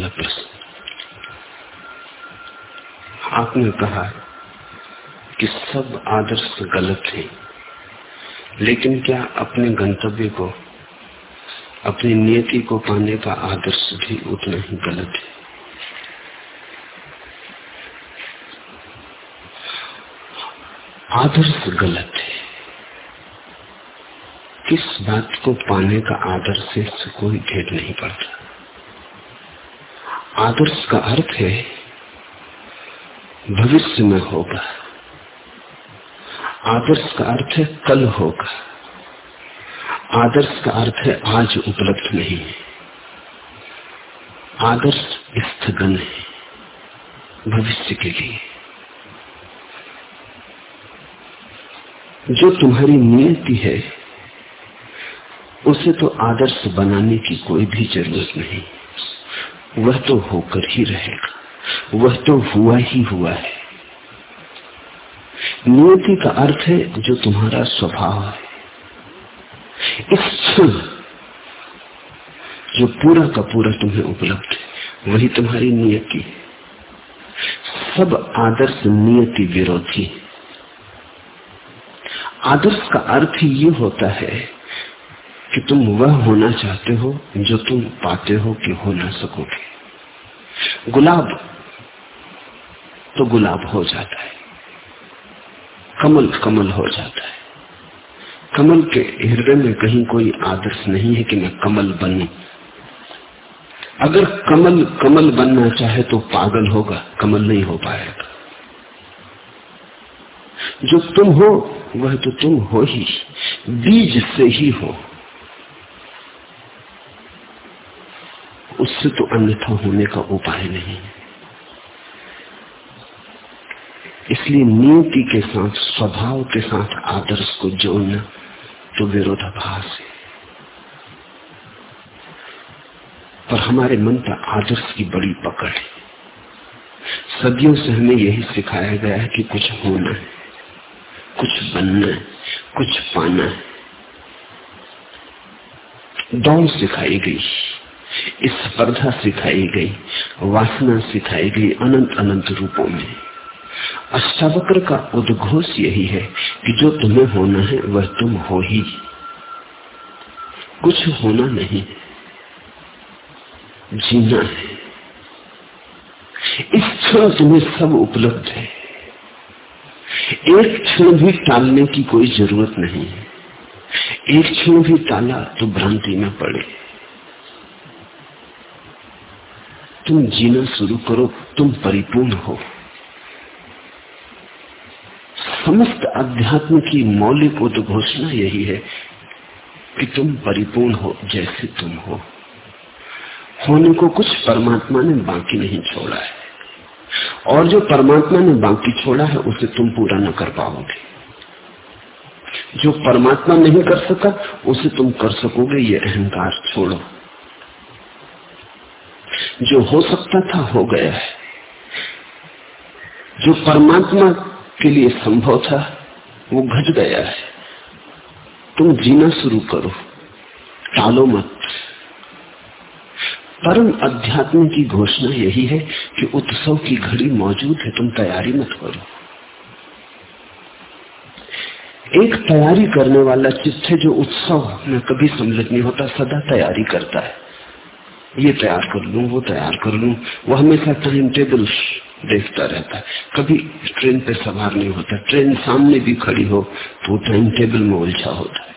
पहला प्रश्न। आपने कहा कि सब आदर्श गलत है, लेकिन क्या अपने गंतव्य को, अपनी नियति को पाने का आदर्श भी उतना ही गलत है? आदर्श गलत है। किस बात को पाने का आदर्श से कोई भेद नहीं पड़ता। आदर्श का अर्थ है, भविष्य में होगा। आदर्श का अर्थ है, कल होगा। आदर्श का अर्थ है, आज उपलब्ध नहीं है। आदर्श स्थगन है, भविष्य के लिए। जो तुम्हारी नियति है, उसे तो आदर्श बनाने की कोई भी ज़रूरत नहीं। वह तो होकर ही रहेगा। वह तो हुआ ही हुआ है। नियति का अर्थ है जो तुम्हारा स्वभाव है। इस जो पूरा का पूरा तुम्हें उपलब्ध है, वही तुम्हारी नियति है। सब आदर्श नियति विरोधी आदर्श का अर्थ ये होता है कि तुम वह होना चाहते हो जो तुम पाते हो कि हो ना सकोगे। गुलाब तो गुलाब हो जाता है। कमल कमल हो जाता है। कमल के हृदय में कहीं कोई आदर्श नहीं है कि मैं कमल बनू। अगर कमल कमल बनना चाहे तो पागल होगा, कमल नहीं हो पाएगा। जो तुम हो, वह तो तुम हो ही, बीज से ही हो। उससे तो अन्यथा होने का उपाय नहीं है। इसलिए नियति के साथ, स्वभाव के साथ, आदर्श को जोड़ना तो विरोधाभास है। पर हमारे मन पर आदर्श की बड़ी पकड़ है। सदियों से हमें यही सिखाया गया है कि कुछ होना है, कुछ बनना है, कुछ पाना है। दौड़ सिखाई गई। स्पर्धा सिखाई गई, वासना सिखाई गई, अनंत अनंत रूपों में। अष्टावक्र का उद्घोष यही है कि जो तुम्हें होना है, वह तुम हो ही। कुछ होना नहीं, जीना है। इस क्षण तुम्हें सब उपलब्ध है। एक क्षण भी टालने की कोई ज़रूरत नहीं है। एक क्षण भी टाला तो भ्रांति में पड़े। तुम जीना शुरू करो, तुम परिपूर्ण हो। समस्त अध्यात्म की मौलिक उद्घोषणा यही है कि तुम परिपूर्ण हो, जैसे तुम हो। होने को कुछ परमात्मा ने बाकी नहीं छोड़ा है। और जो परमात्मा ने बाकी छोड़ा है, उसे तुम पूरा न कर पाओगे। जो परमात्मा नहीं कर सका, उसे तुम कर सकोगे, ये अहंकार छोड़ो। जो हो सकता था हो गया है। जो परमात्मा के लिए संभव था, वो घट गया है। तुम जीना शुरू करो। टालो मत। परम अध्यात्म की घोषणा यही है कि उत्सव की घड़ी मौजूद है, तुम तैयारी मत करो। एक तैयारी करने वाला चित्त है जो उत्सव में कभी सम्मिलित नहीं होता, सदा तैयारी करता है। ये तैयार कर लू, वो तैयार कर लू। वो हमेशा टाइम टेबल देखता रहता है। कभी ट्रेन पे सवार नहीं होता ट्रेन सामने भी खड़ी हो तो टाइम टेबल में उलझा होता है।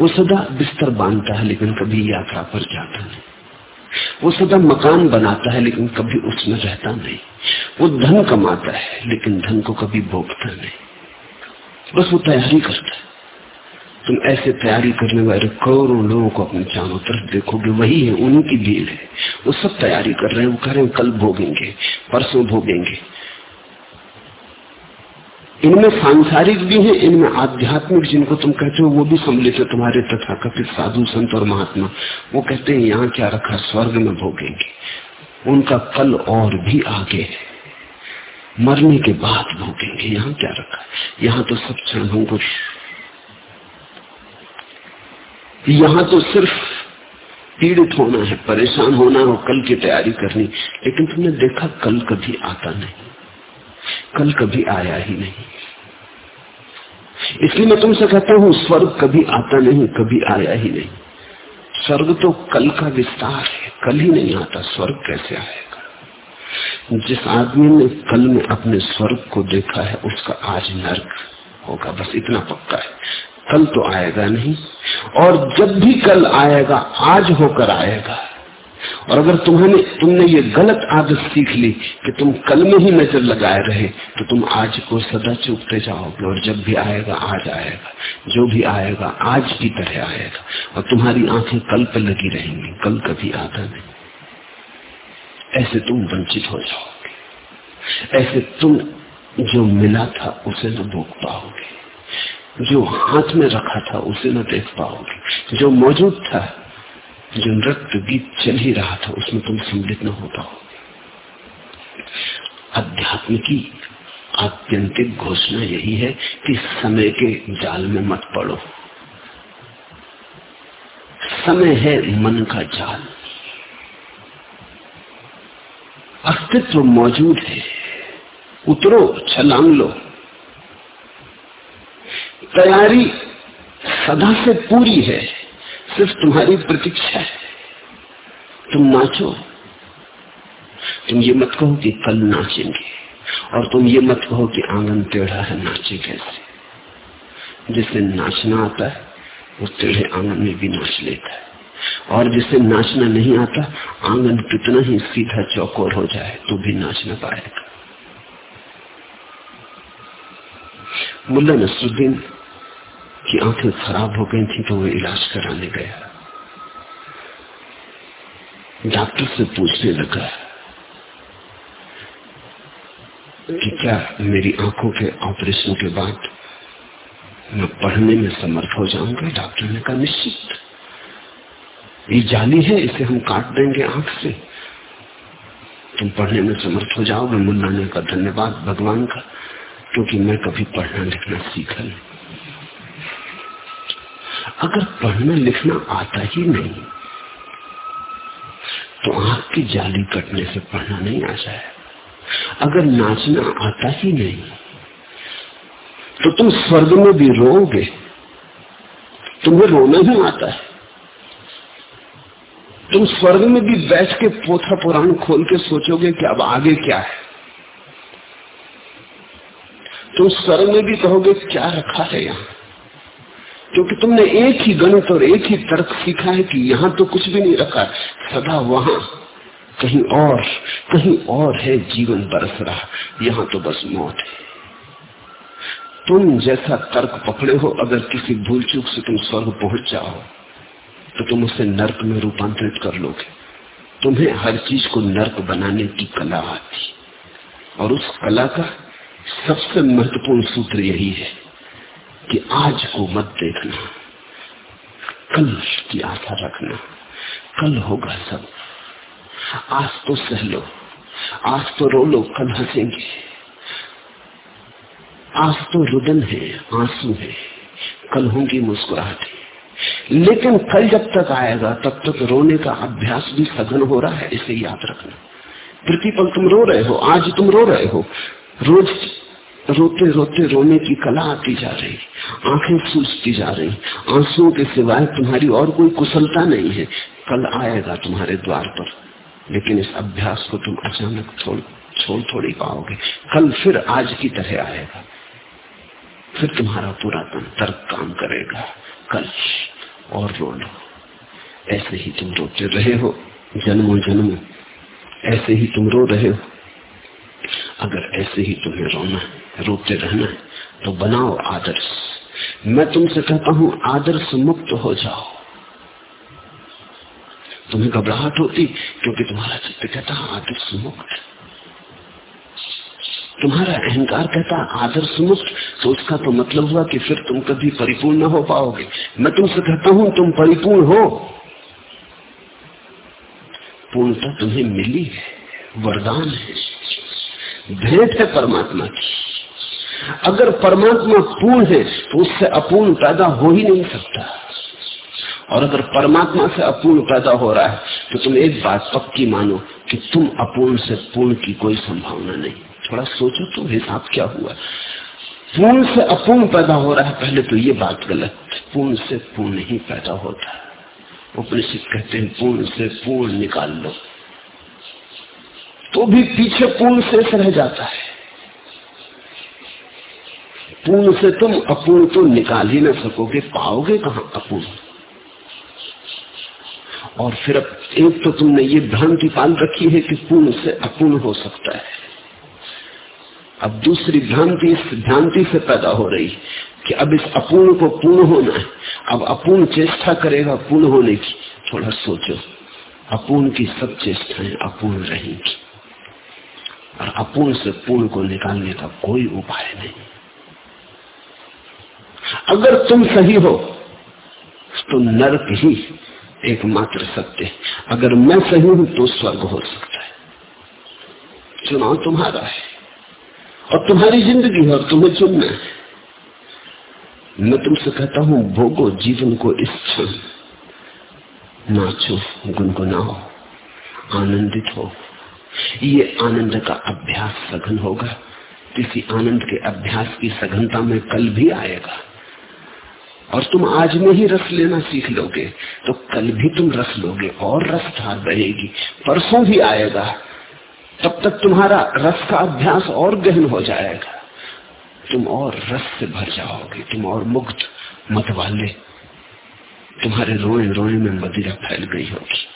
वो सदा बिस्तर बांधता है, लेकिन कभी यात्रा पर जाता नहीं। वो सदा मकान बनाता है, लेकिन कभी उसमें रहता नहीं। वो धन कमाता है, लेकिन धन को कभी भोगता नहीं। बस वो तैयारी करता है। तुम ऐसे तैयारी करने वाले करोड़ों लोगों को अपने चारों तरफ़ देखोगे, वही है उन्हीं की भीड़ है। वो सब तैयारी कर रहे हैं, वो कह रहे हैं, कल भोगेंगे, परसों भोगेंगे। इनमें सांसारिक भी है, इनमें आध्यात्मिक, जिनको तुम कहते हो, वो भी सम्मिलित है, तुम्हारे तथा कथित साधु संत और महात्मा। वो कहते हैं, यहाँ क्या रखा, स्वर्ग में भोगेंगे। उनका कल और भी आगे है। मरने के बाद भोगेंगे, यहाँ क्या रखा? यहाँ तो सब क्षण यहाँ तो सिर्फ़ पीड़ित होना है, परेशान होना है कल की तैयारी करनी, लेकिन तुमने देखा कल कभी आता नहीं, कल कभी आया ही नहीं। इसलिए मैं तुमसे कहता हूँ, स्वर्ग कभी आता नहीं, कभी आया ही नहीं। स्वर्ग तो कल का विस्तार है, कल ही नहीं आता, स्वर्ग कैसे आएगा? जिस आदमी ने कल में अपने स्वर्ग को देखा है, उसका आज नर्क होगा, बस इतना पक्का है। कल तो आएगा नहीं, और जब भी कल आएगा, आज होकर आएगा। और अगर तुम्हें तुमने ये गलत आदत सीख ली कि तुम कल में ही नज़र लगाए रहे तो तुम आज को सदा चूकते जाओगे, और जब भी आएगा, आज आएगा। जो भी आएगा, आज की तरह आएगा। और तुम्हारी आँखें कल पर लगी रहेंगी, कल कभी आता नहीं। ऐसे तुम वंचित हो जाओगे। ऐसे तुम जो मिला था, उसे न भोग पाओगे। जो हाथ में रखा था, उसे न देख पाओगे। जो मौजूद था, जो नृत्य गीत चल ही रहा था, उसमें तुम सम्मिलित न हो पाओ अध्यात्म की आत्यंतिक घोषणा यही है कि समय के जाल में मत पड़ो। समय है मन का जाल। अस्तित्व मौजूद है। उतरो, छलांग लो। तैयारी सदा से पूरी है, सिर्फ़ तुम्हारी प्रतीक्षा है। तुम नाचो, तुम ये मत कहो कि कल नाचेंगे, और तुम ये मत कहो कि आँगन टेढ़ा है नाचे कैसे। जिसे नाचना आता है, वो टेढ़े आँगन में भी नाच लेता है। और जिसे नाचना नहीं आता, आँगन कितना ही सीधा चौकोर हो जाए तो भी नाच न पाएगा। मुल्ला नसरुद्दीन की आँखें खराब हो गई थी तो वो इलाज कराने गया। डॉक्टर से पूछने लगा कि क्या मेरी आँखों के ऑपरेशन के बाद मैं पढ़ने में समर्थ हो जाऊँगा? डॉक्टर ने कहा, निश्चित। ये जाली है, इसे हम काट देंगे आँख से। तुम पढ़ने में समर्थ हो जाओगे। मुन्ना ने का धन्यवाद भगवान का, क्योंकि मैं कभी पढ़ना लिखना सीखा नहीं। अगर पढ़ना लिखना आता ही नहीं तो आँख की जाली कटने से पढ़ना नहीं आ जाए अगर नाचना आता ही नहीं तो तुम स्वर्ग में भी रोओगे, तुम्हें रोना ही आता है। तुम स्वर्ग में भी बैठ के पोथा पुराण खोल के सोचोगे कि अब आगे क्या है। तुम स्वर्ग में भी कहोगे, क्या रखा है यहाँ? क्योंकि तुमने एक ही गणित और एक ही तर्क सीखा है कि यहाँ तो कुछ भी नहीं रखा, सदा वहाँ। कहीं और कहीं और है जीवन बरस रहा, यहाँ तो बस मौत है। तुम जैसा तर्क पकड़े हो, अगर किसी भूल चूक से तुम स्वर्ग पहुँच जाओ तो तुम उसे नर्क में रूपांतरित कर लोगे। तुम्हें हर चीज़ को नर्क बनाने की कला आती। और उस कला का सबसे महत्वपूर्ण सूत्र यही है। कि आज को मत देखना। कल की आशा रखना। कल होगा सब। आज तो सह लो। आज तो रो लो, कल हंसेंगे। आज तो रुदन है, आँसू है। कल होंगी मुस्कुराहट। लेकिन कल जब तक आएगा, तब तक रोने का अभ्यास भी सघन हो रहा है, इसे याद रखना। प्रतिपल तुम रो रहे हो, आज तुम रो रहे हो। रोज रोते रोते रोने की कला आती जा रही। आँखें सूझती जा रही, आंसुओं के सिवाय तुम्हारी और कोई कुशलता नहीं है। कल आएगा तुम्हारे द्वार पर, लेकिन इस अभ्यास को तुम अचानक छोड़ छोड़ थोड़ी पाओगे। कल फिर आज की तरह आएगा। फिर तुम्हारा पुरातन तर्क काम करेगा। कल और रो लो। ऐसे ही तुम रोते रहे हो, जन्मों जन्मों। ऐसे ही तुम रो रहे हो। अगर ऐसे ही तुम्हें रोना, रोते रहना है तो बनाओ आदर्श। मैं तुमसे कहता हूँ आदर्श मुक्त हो जाओ। तुम्हें घबराहट होती, क्योंकि तुम्हारा चित्त कहता आदर्श मुक्त। तुम्हारा अहंकार कहता आदर्श मुक्त। तो उसका तो मतलब हुआ कि फिर तुम कभी परिपूर्ण न हो पाओगे। मैं तुमसे कहता हूँ, तुम परिपूर्ण हो। पूर्णता तुम्हें मिली है, वरदान है। भेंट है परमात्मा की। अगर परमात्मा पूर्ण है तो उससे अपूर्ण पैदा हो ही नहीं सकता। और अगर परमात्मा से अपूर्ण पैदा हो रहा है तो तुम एक बात पक्की मानो कि तुम अपूर्ण से पूर्ण की कोई संभावना नहीं। थोड़ा सोचो तो हिसाब क्या हुआ। पूर्ण से अपूर्ण पैदा हो रहा है, पहले तो ये बात गलत। पूर्ण से पूर्ण ही पैदा होता। है उपनिषद कहते हैं, पूर्ण से पूर्ण निकाल लो। तो भी पीछे पूर्ण शेष रह जाता है। पूर्ण से तुम अपूर्ण तो निकाल ही ना सकोगे, पाओगे कहा अपूर्ण? और फिर अब एक तो तुमने ये भ्रांति पाल रखी है कि पूर्ण से अपूर्ण हो सकता है। अब दूसरी भ्रांति इस भ्रांति से पैदा हो रही कि अब इस अपूर्ण को पूर्ण होना है। अब अपूर्ण चेष्टा करेगा पूर्ण होने की। थोड़ा सोचो, अपूर्ण की सब चेष्टाएँ अपूर्ण रहेंगी। और अपूर्ण से पूर्ण को निकालने का कोई उपाय नहीं। अगर तुम सही हो तो नरक ही एकमात्र सत्य अगर मैं सही हूँ तो स्वर्ग हो सकता है। चुनाव तुम्हारा है, और तुम्हारी ज़िंदगी है, और तुम्हें चुनना है। मैं तुमसे कहता हूँ, भोगो जीवन को इस क्षण। नाचो, गुनगुनाओ, आनंदित हो। ये आनंद का अभ्यास सघन होगा। किसी आनंद के अभ्यास की सघनता में कल भी आएगा। और तुम आज में ही रस लेना सीख लोगे तो कल भी तुम रस लोगे और रस धार रहेगी परसों भी आएगा, तब तक तुम्हारा रस का अभ्यास और गहन हो जाएगा। तुम और रस से भर जाओगे, तुम और मुक्त मत वाले तुम्हारे रोए रोए में मदिरा फैल गई होगी।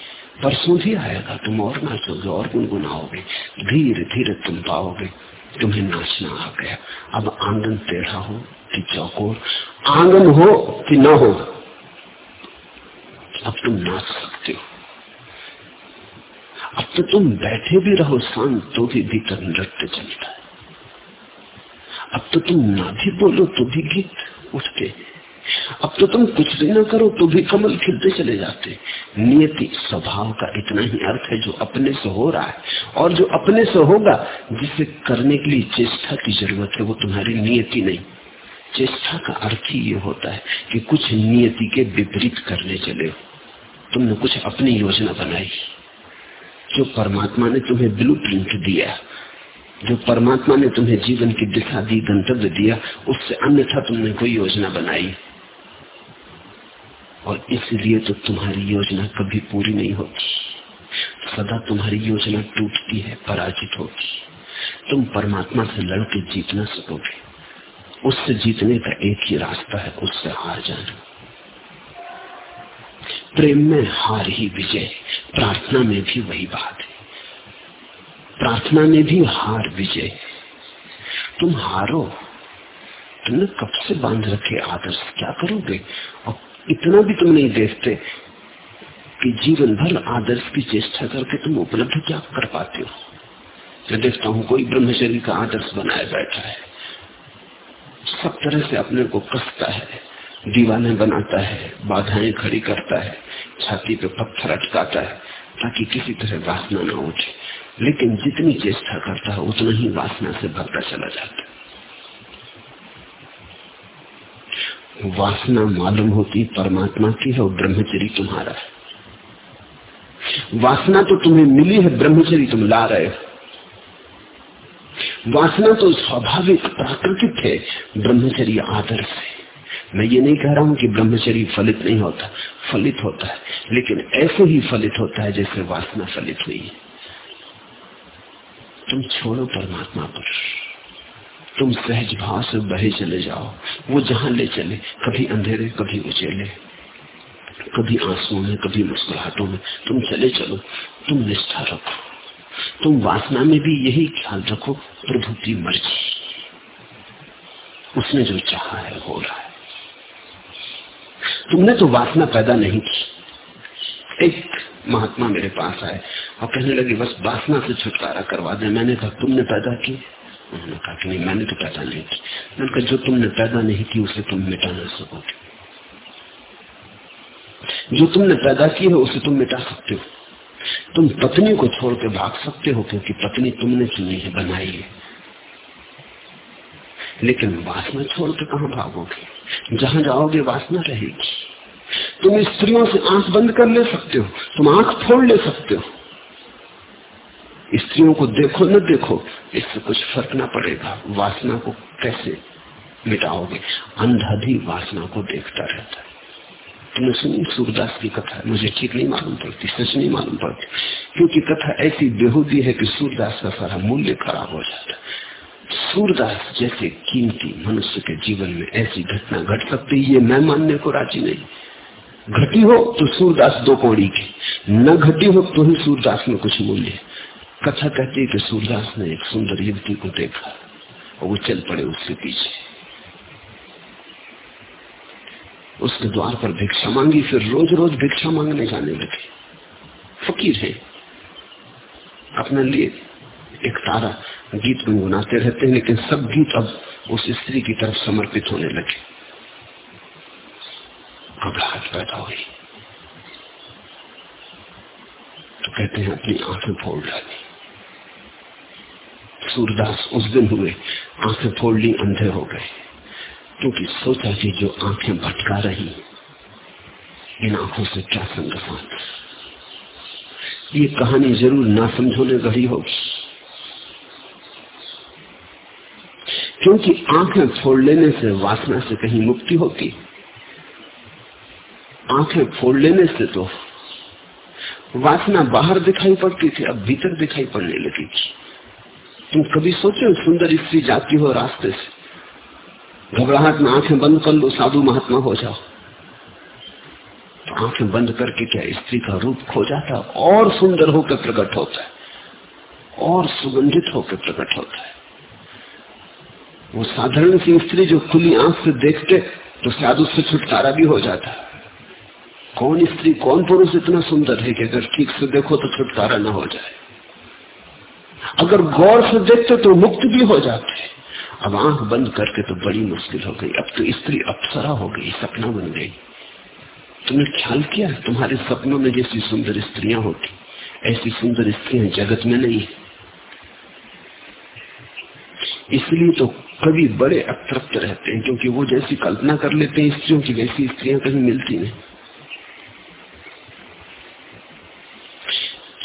परसों भी आएगा, तुम और नाचोगे और गुनगुनाओगे। धीरे धीरे तुम पाओगे, तुम्हें नाचना आ गया। अब आँगन टेढ़ा हो कि चौकोर आँगन हो कि न हो, अब तुम नाच सकते हो। अब तो तुम बैठे भी रहो, शांत तो भी भीतर नृत्य चलता है। अब तो तुम ना भी बोलो तो भी गीत उठते। अब तो तुम कुछ भी ना करो तो भी कमल खिलते चले जाते। नियति स्वभाव का इतना ही अर्थ है जो अपने से हो रहा है। और जो अपने से होगा, जिसे करने के लिए चेष्टा की ज़रूरत है, वो तुम्हारी नियति नहीं। चेष्टा का अर्थ ही ये होता है कि कुछ नियति के विपरीत करने चले हो। तुमने कुछ अपनी योजना बनाई, जो परमात्मा ने तुम्हें ब्लू दिया, जो परमात्मा ने तुम्हें जीवन की दिशा दी, गंतव्य दिया, उससे अन्यथा तुमने कोई योजना बनाई। और इसलिए तो तुम्हारी योजना कभी पूरी नहीं होती। सदा तुम्हारी योजना टूटती है, पराजित होती। तुम परमात्मा से लड़के जीत ना सकोगे उससे जीतने का एक ही रास्ता है, उससे हार जाना। प्रेम में हार ही विजय, प्रार्थना में भी वही बात है। प्रार्थना में भी हार विजय। तुम हारो, तुमने कब से बाँध रखे आदर्श? क्या करोगे? और इतना भी तुम नहीं देखते कि जीवन भर आदर्श की चेष्टा करके तुम उपलब्ध क्या कर पाते हो? मैं देखता हूँ कोई ब्रह्मचर्य का आदर्श बनाया बैठा है। सब तरह से अपने को कसता है, दीवाने बनाता है, बाधाएँ खड़ी करता है, छाती पे पत्थर अटकाता है, ताकि किसी तरह वासना ना उठे। लेकिन जितनी चेष्टा करता है, उतना ही वासना से भरता चला जाता है। वासना मालूम होती परमात्मा की है और ब्रह्मचरी तुम्हारा है। वासना तो तुम्हें मिली है ब्रह्मचरी तुम ला रहे हो। वासना तो स्वाभाविक, प्राकृतिक है। ब्रह्मचर्य आदर्श है। मैं ये नहीं कह रहा हूँ कि ब्रह्मचर्य फलित नहीं होता। फलित होता है। लेकिन ऐसे ही फलित होता है जैसे वासना फलित हुई तुम छोड़ो परमात्मा पर। तुम सहज भाव से बहे चले जाओ। वो जहाँ ले चले, कभी अंधेरे, कभी उचेले, कभी आंसुओं में, कभी मुस्कुराहटों में, तुम चले चलो। तुम निष्ठा रखो। तुम वासना में भी यही ख्याल रखो, प्रभु की मर्ज़ी। उसने जो चाहा है, हो रहा है। तुमने तो वासना पैदा नहीं की। एक महात्मा मेरे पास आए, और कहने लगे, बस वासना से छुटकारा करवा दे, मैंने कहा, तुमने पैदा की? उन्होंने कहा कि नहीं, मैंने तो पैदा नहीं की। मैंने कहा, जो तुमने पैदा नहीं की, उसे तुम मिटा ना सकोगे। जो तुमने पैदा की है, उसे तुम मिटा सकते हो। तुम पत्नी को छोड़ के भाग सकते हो, क्योंकि पत्नी तुमने चुनी है बनाई है। लेकिन वासना छोड़ के कहा भागोगे? जहाँ जाओगे वासना रहेगी। तुम स्त्रियों से आँख बंद कर ले सकते हो, तुम आँख फोड़ ले सकते हो। स्त्रियों को देखो न देखो, इससे कुछ फ़र्क ना पड़ेगा। वासना को कैसे मिटाओगे? अंधा भी वासना को देखता रहता है। तुमने सुनी सूरदास की कथा मुझे ठीक नहीं मालूम पड़ती, सच नहीं मालूम पड़ती। क्योंकि कथा ऐसी बेहूदी है कि सूरदास का सारा मूल्य खराब हो जाता सूरदास जैसे कीमती मनुष्य के जीवन में ऐसी घटना घट सकती है, ये मैं मानने को राज़ी नहीं। घटी हो तो सूरदास दो कौड़ी की, न घटी हो तो ही सूरदास में कुछ मूल्य कथा कहती है कि सूरदास ने एक सुंदर युवती को देखा, और वो चल पड़े उसके पीछे। उसके द्वार पर भिक्षा मांगी, फिर रोज रोज भिक्षा मांगने जाने लगे। फकीर है। अपने लिए एक तारा गीत गुनगुनाते रहते हैं, लेकिन सब गीत अब उस स्त्री की तरफ़ समर्पित होने लगे। घबराहट पैदा हुई। तो कहते हैं, अपनी आँखें फोड़ डाली। सूरदास उस दिन हुए, आँखें फोड़ ली अंधे हो गए। क्योंकि सोचा कि जो आँखें भटका रही इन आँखों से क्या संग ये कहानी ज़रूर ना समझोने गढ़ी होगी। क्योंकि आँखें फोड़ लेने से वासना से कहीं मुक्ति होती आँखें फोड़ लेने से तो वासना बाहर दिखाई पड़ती थी, अब भीतर दिखाई पड़ने लगेगी तुम कभी सोचो सुंदर स्त्री जाती हो रास्ते से? घबराहट में आँखें बंद कर लो, साधु महात्मा, हो जाओ। तो आँखें बंद करके क्या स्त्री का रूप खो जाता? और सुंदर होकर प्रकट होता है। और सुगंधित होकर प्रकट होता है। वो साधारण सी स्त्री जो खुली आँख से देखते तो शायद उससे छुटकारा भी हो जाता। कौन स्त्री, कौन पुरुष इतना सुंदर है कि अगर ठीक से देखो तो छुटकारा ना हो जाए? अगर गौर से देखते तो मुक्त भी हो जाते। अब आँख बंद करके तो बड़ी मुश्किल हो गई। अब तो स्त्री अप्सरा हो गई, सपना बन गई। तुमने ख्याल किया? तुम्हारे सपनों में जैसी सुंदर स्त्रियाँ होती, ऐसी सुंदर स्त्रियाँ जगत में नहीं। इसलिए तो कभी बड़े अतृप्त रहते हैं, क्योंकि वो जैसी कल्पना कर लेते हैं स्त्रियों की, वैसी स्त्रियाँ कहीं मिलती नहीं।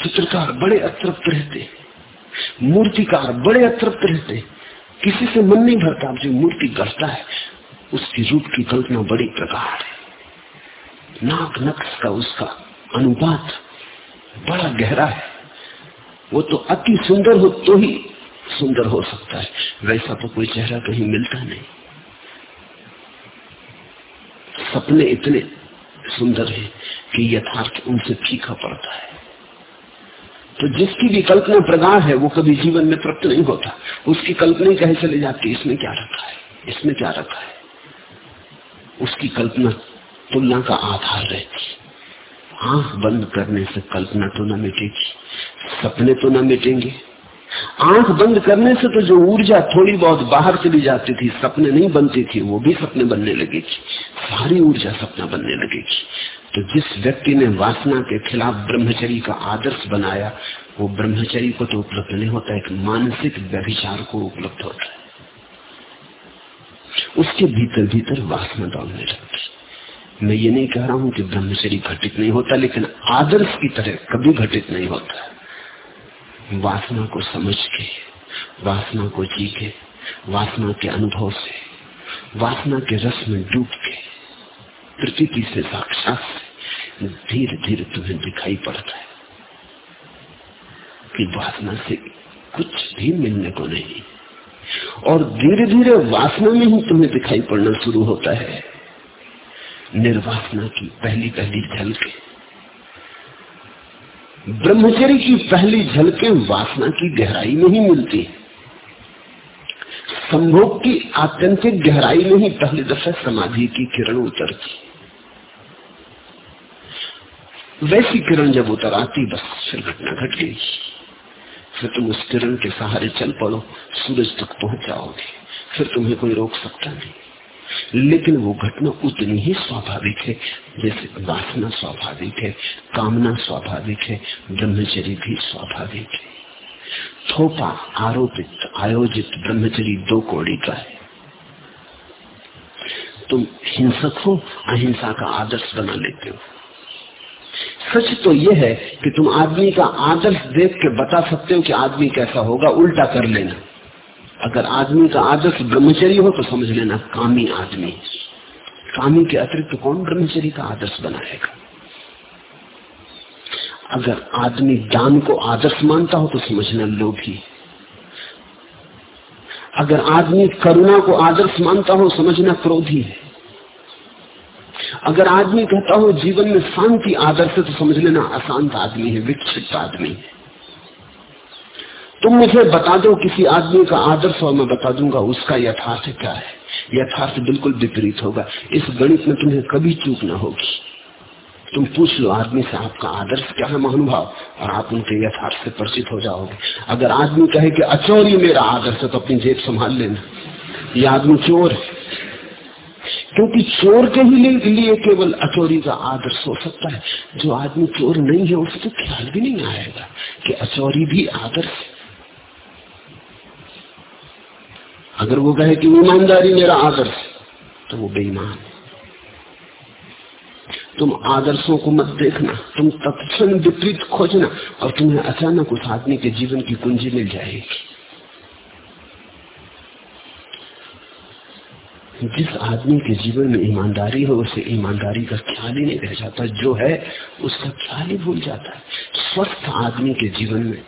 चित्रकार बड़े अतृप्त रहते मूर्तिकार बड़े अतृप्त रहते किसी से मन नहीं भरता जो मूर्ति करता है, उसकी रूप की कल्पना बड़ी प्रकार है। नाक नक्श का उसका अनुपात बड़ा गहरा है। वो तो अति सुंदर हो तो ही सुंदर हो सकता है। वैसा तो कोई चेहरा कहीं मिलता नहीं। सपने इतने सुंदर हैं कि यथार्थ उनसे फीका पड़ता है। तो जिसकी भी कल्पना प्रगाढ़ है, वो कभी जीवन में तृप्त नहीं होता। उसकी कल्पना कहे चले जाती इसमें क्या रखा है? इसमें क्या रखा है? उसकी कल्पना तुलना का आधार रहती आँख बंद करने से कल्पना तो न मिटेगी, सपने तो न मिटेंगे। आँख बंद करने से तो जो ऊर्जा थोड़ी बहुत बाहर चली जाती थी, सपने नहीं बनती थी, वो भी सपने बनने लगेगी। सारी ऊर्जा सपना बनने लगेगी। तो जिस व्यक्ति ने वासना के खिलाफ ब्रह्मचरी का आदर्श बनाया, वो ब्रह्मचरी को तो उपलब्ध नहीं होता, एक मानसिक व्यभिचार को उपलब्ध होता है। उसके भीतर भीतर वासना दौड़ने लगती मैं ये नहीं कह रहा हूँ कि ब्रह्मचरी घटित नहीं होता, लेकिन आदर्श की तरह कभी घटित नहीं होता। वासना को समझ के, वासना को जी के, वासना के अनुभव से, वासना के रस में डूब के प्रकृति से साक्षात धीरे धीरे तुम्हें दिखाई पड़ता है कि वासना से कुछ भी मिलने को नहीं। और धीरे धीरे वासना में ही तुम्हें दिखाई पड़ना शुरू होता है। निर्वासना की पहली पहली झलके। ब्रह्मचर्य की पहली झलके वासना की गहराई में ही मिलती है। संभोग की आत्यंतिक गहराई में ही पहली दफ़ा समाधि की किरण उतरती वैसी किरण जब उतर आती, बस फिर घटना घट गई। फिर तुम उस किरण के सहारे चल पड़ो, सूरज तक पहुँच जाओगे। फिर तुम्हें कोई रोक सकता नहीं। लेकिन वो घटना उतनी ही स्वाभाविक है, जैसे वासना स्वाभाविक है, कामना स्वाभाविक है ब्रह्मचरी भी स्वाभाविक है। थोपा आरोपित, आयोजित ब्रह्मचरी दो कोड़ी का है। तुम हिंसक हो, अहिंसा का आदर्श बना लेते हो। सच तो यह है कि तुम आदमी का आदर्श देख के बता सकते हो कि आदमी कैसा होगा, उल्टा कर लेना। अगर आदमी का आदर्श ब्रह्मचर्य हो तो समझ लेना कामी आदमी कामी के अतिरिक्त तो कौन ब्रह्मचर्य का आदर्श बनाएगा? अगर आदमी दान को आदर्श मानता हो तो समझना लोभी। अगर आदमी करुणा को आदर्श मानता हो, समझना क्रोधी है। अगर आदमी कहता हो जीवन में शांति आदर्श है तो समझ लेना अशांत आदमी है, विक्षिप्त आदमी है। तुम मुझे बता दो, किसी आदमी का आदर्श और मैं बता दूँगा उसका यथार्थ क्या है। यथार्थ बिल्कुल विपरीत होगा। इस गणित में तुम्हें कभी चूक ना होगी। तुम पूछ लो, आदमी से आपका आदर्श क्या है, महानुभाव? और आप उनके यथार्थ से परिचित हो जाओगे। अगर आदमी कहे कि अचौरी मेरा आदर्श है तो अपनी जेब संभाल लेना। ये आदमी चोर है। क्योंकि चोर के ही लिए केवल अचोरी का आदर्श हो सकता है। जो आदमी चोर नहीं है उसे तो ख्याल भी नहीं आएगा कि अचौरी भी आदर्श अगर वो कहे कि ईमानदारी मेरा आदर्श तो वो बेईमान तुम आदर्शों को मत देखना, तुम तत्क्षण विपरीत खोजना, और तुम्हें अचानक उस आदमी के जीवन की कुंजी मिल जाएगी। जिस आदमी के जीवन में ईमानदारी हो, उसे ईमानदारी का ख्याल ही नहीं रह जाता। जो है, उसका ख्याल ही भूल जाता है। स्वस्थ आदमी के जीवन में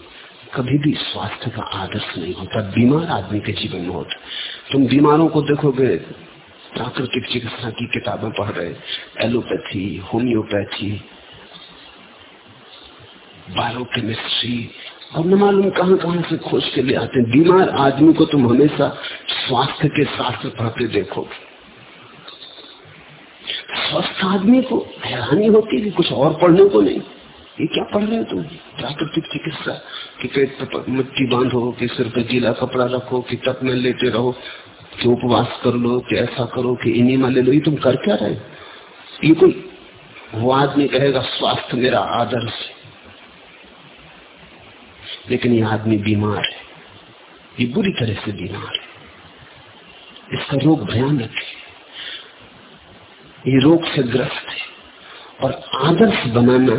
कभी भी स्वास्थ्य का आदर्श नहीं होता। बीमार आदमी के जीवन में होता तुम बीमारों को देखोगे, प्राकृतिक चिकित्सा की किताबें पढ़ रहे एलोपैथी, होम्योपैथी, बायोकेमिस्ट्री और न मालूम कहाँ कहाँ से खोज के ले आते बीमार आदमी को तुम हमेशा स्वास्थ्य के शास्त्र पढ़ते देखोगे स्वस्थ आदमी को हैरानी होती है कुछ और पढ़ने को नहीं। ये क्या पढ़ रहे हो तुम? प्राकृतिक चिकित्सा, कि पेट पर मिट्टी बांधो, कि सिर पर गीला कपड़ा रखो, कि तप में लेते रहो, कि उपवास कर लो, कि ऐसा करो, कि इनिमा ले लो। ये तुम कर क्या रहे ये कोई वो आदमी कहेगा, स्वास्थ्य मेरा आदर्श है। लेकिन यह आदमी बीमार है। ये बुरी तरह से बीमार है। इसका रोग भयानक है। ये रोग से ग्रस्त है। और आदर्श बनाना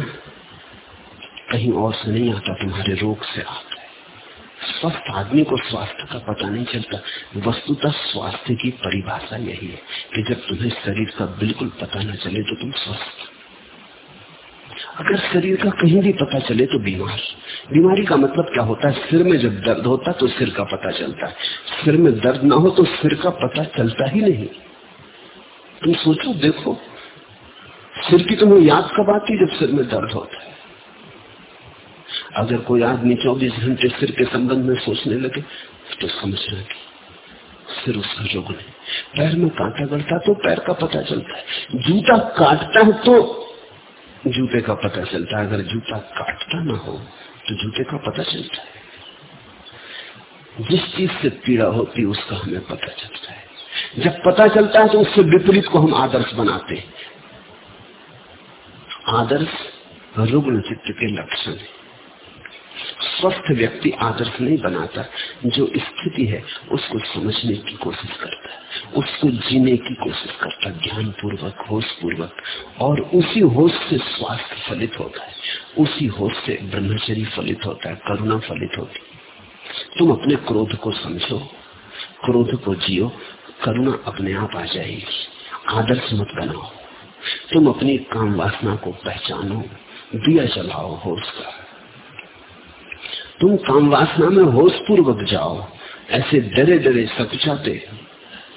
कहीं और से नहीं आता, तुम्हारे रोग से आता है। स्वस्थ आदमी को स्वास्थ्य का पता नहीं चलता। वस्तुतः स्वास्थ्य की परिभाषा यही है कि जब तुम्हें शरीर का बिल्कुल पता न चले तो तुम स्वस्थ अगर शरीर का कहीं भी पता चले तो बीमार। बीमारी का मतलब क्या होता है? सिर में जब दर्द होता तो सिर का पता चलता है। सिर में दर्द ना हो तो सिर का पता चलता ही नहीं। तुम सोचो, देखो। सिर की तुम्हें याद कब आती जब सिर में दर्द होता है? अगर कोई आदमी 24 घंटे सिर के संबंध में सोचने लगे तो समझना कि सिर उसका रोग नहीं। पैर में कांटा गड़ता तो पैर का पता चलता है। जूता काटता है तो जूते का पता चलता है। अगर जूता काटता ना हो तो जूते का पता चलता है। जिस चीज़ से पीड़ा होती उसका हमें पता चलता है। जब पता चलता है तो उससे विपरीत को हम आदर्श बनाते हैं। आदर्श रुग्ण चित्त के लक्षण है। स्वस्थ व्यक्ति आदर्श नहीं बनाता। जो स्थिति है, उसको समझने की कोशिश करता है। उसको जीने की कोशिश करता ज्ञान पूर्वक होश पूर्वक और उसी होश से स्वास्थ्य फलित होता है। उसी होश से ब्रह्मचरी फलित होता है, करुणा फलित होती तुम अपने क्रोध को समझो, क्रोध को जियो, करुणा अपने आप आ जाएगी। आदर्श मत बनाओ। तुम अपनी काम वासना को पहचानो, दिया चलाओ होश का। तुम काम वासना में होश पूर्वक जाओ, ऐसे डरे डरे सब सकुचाते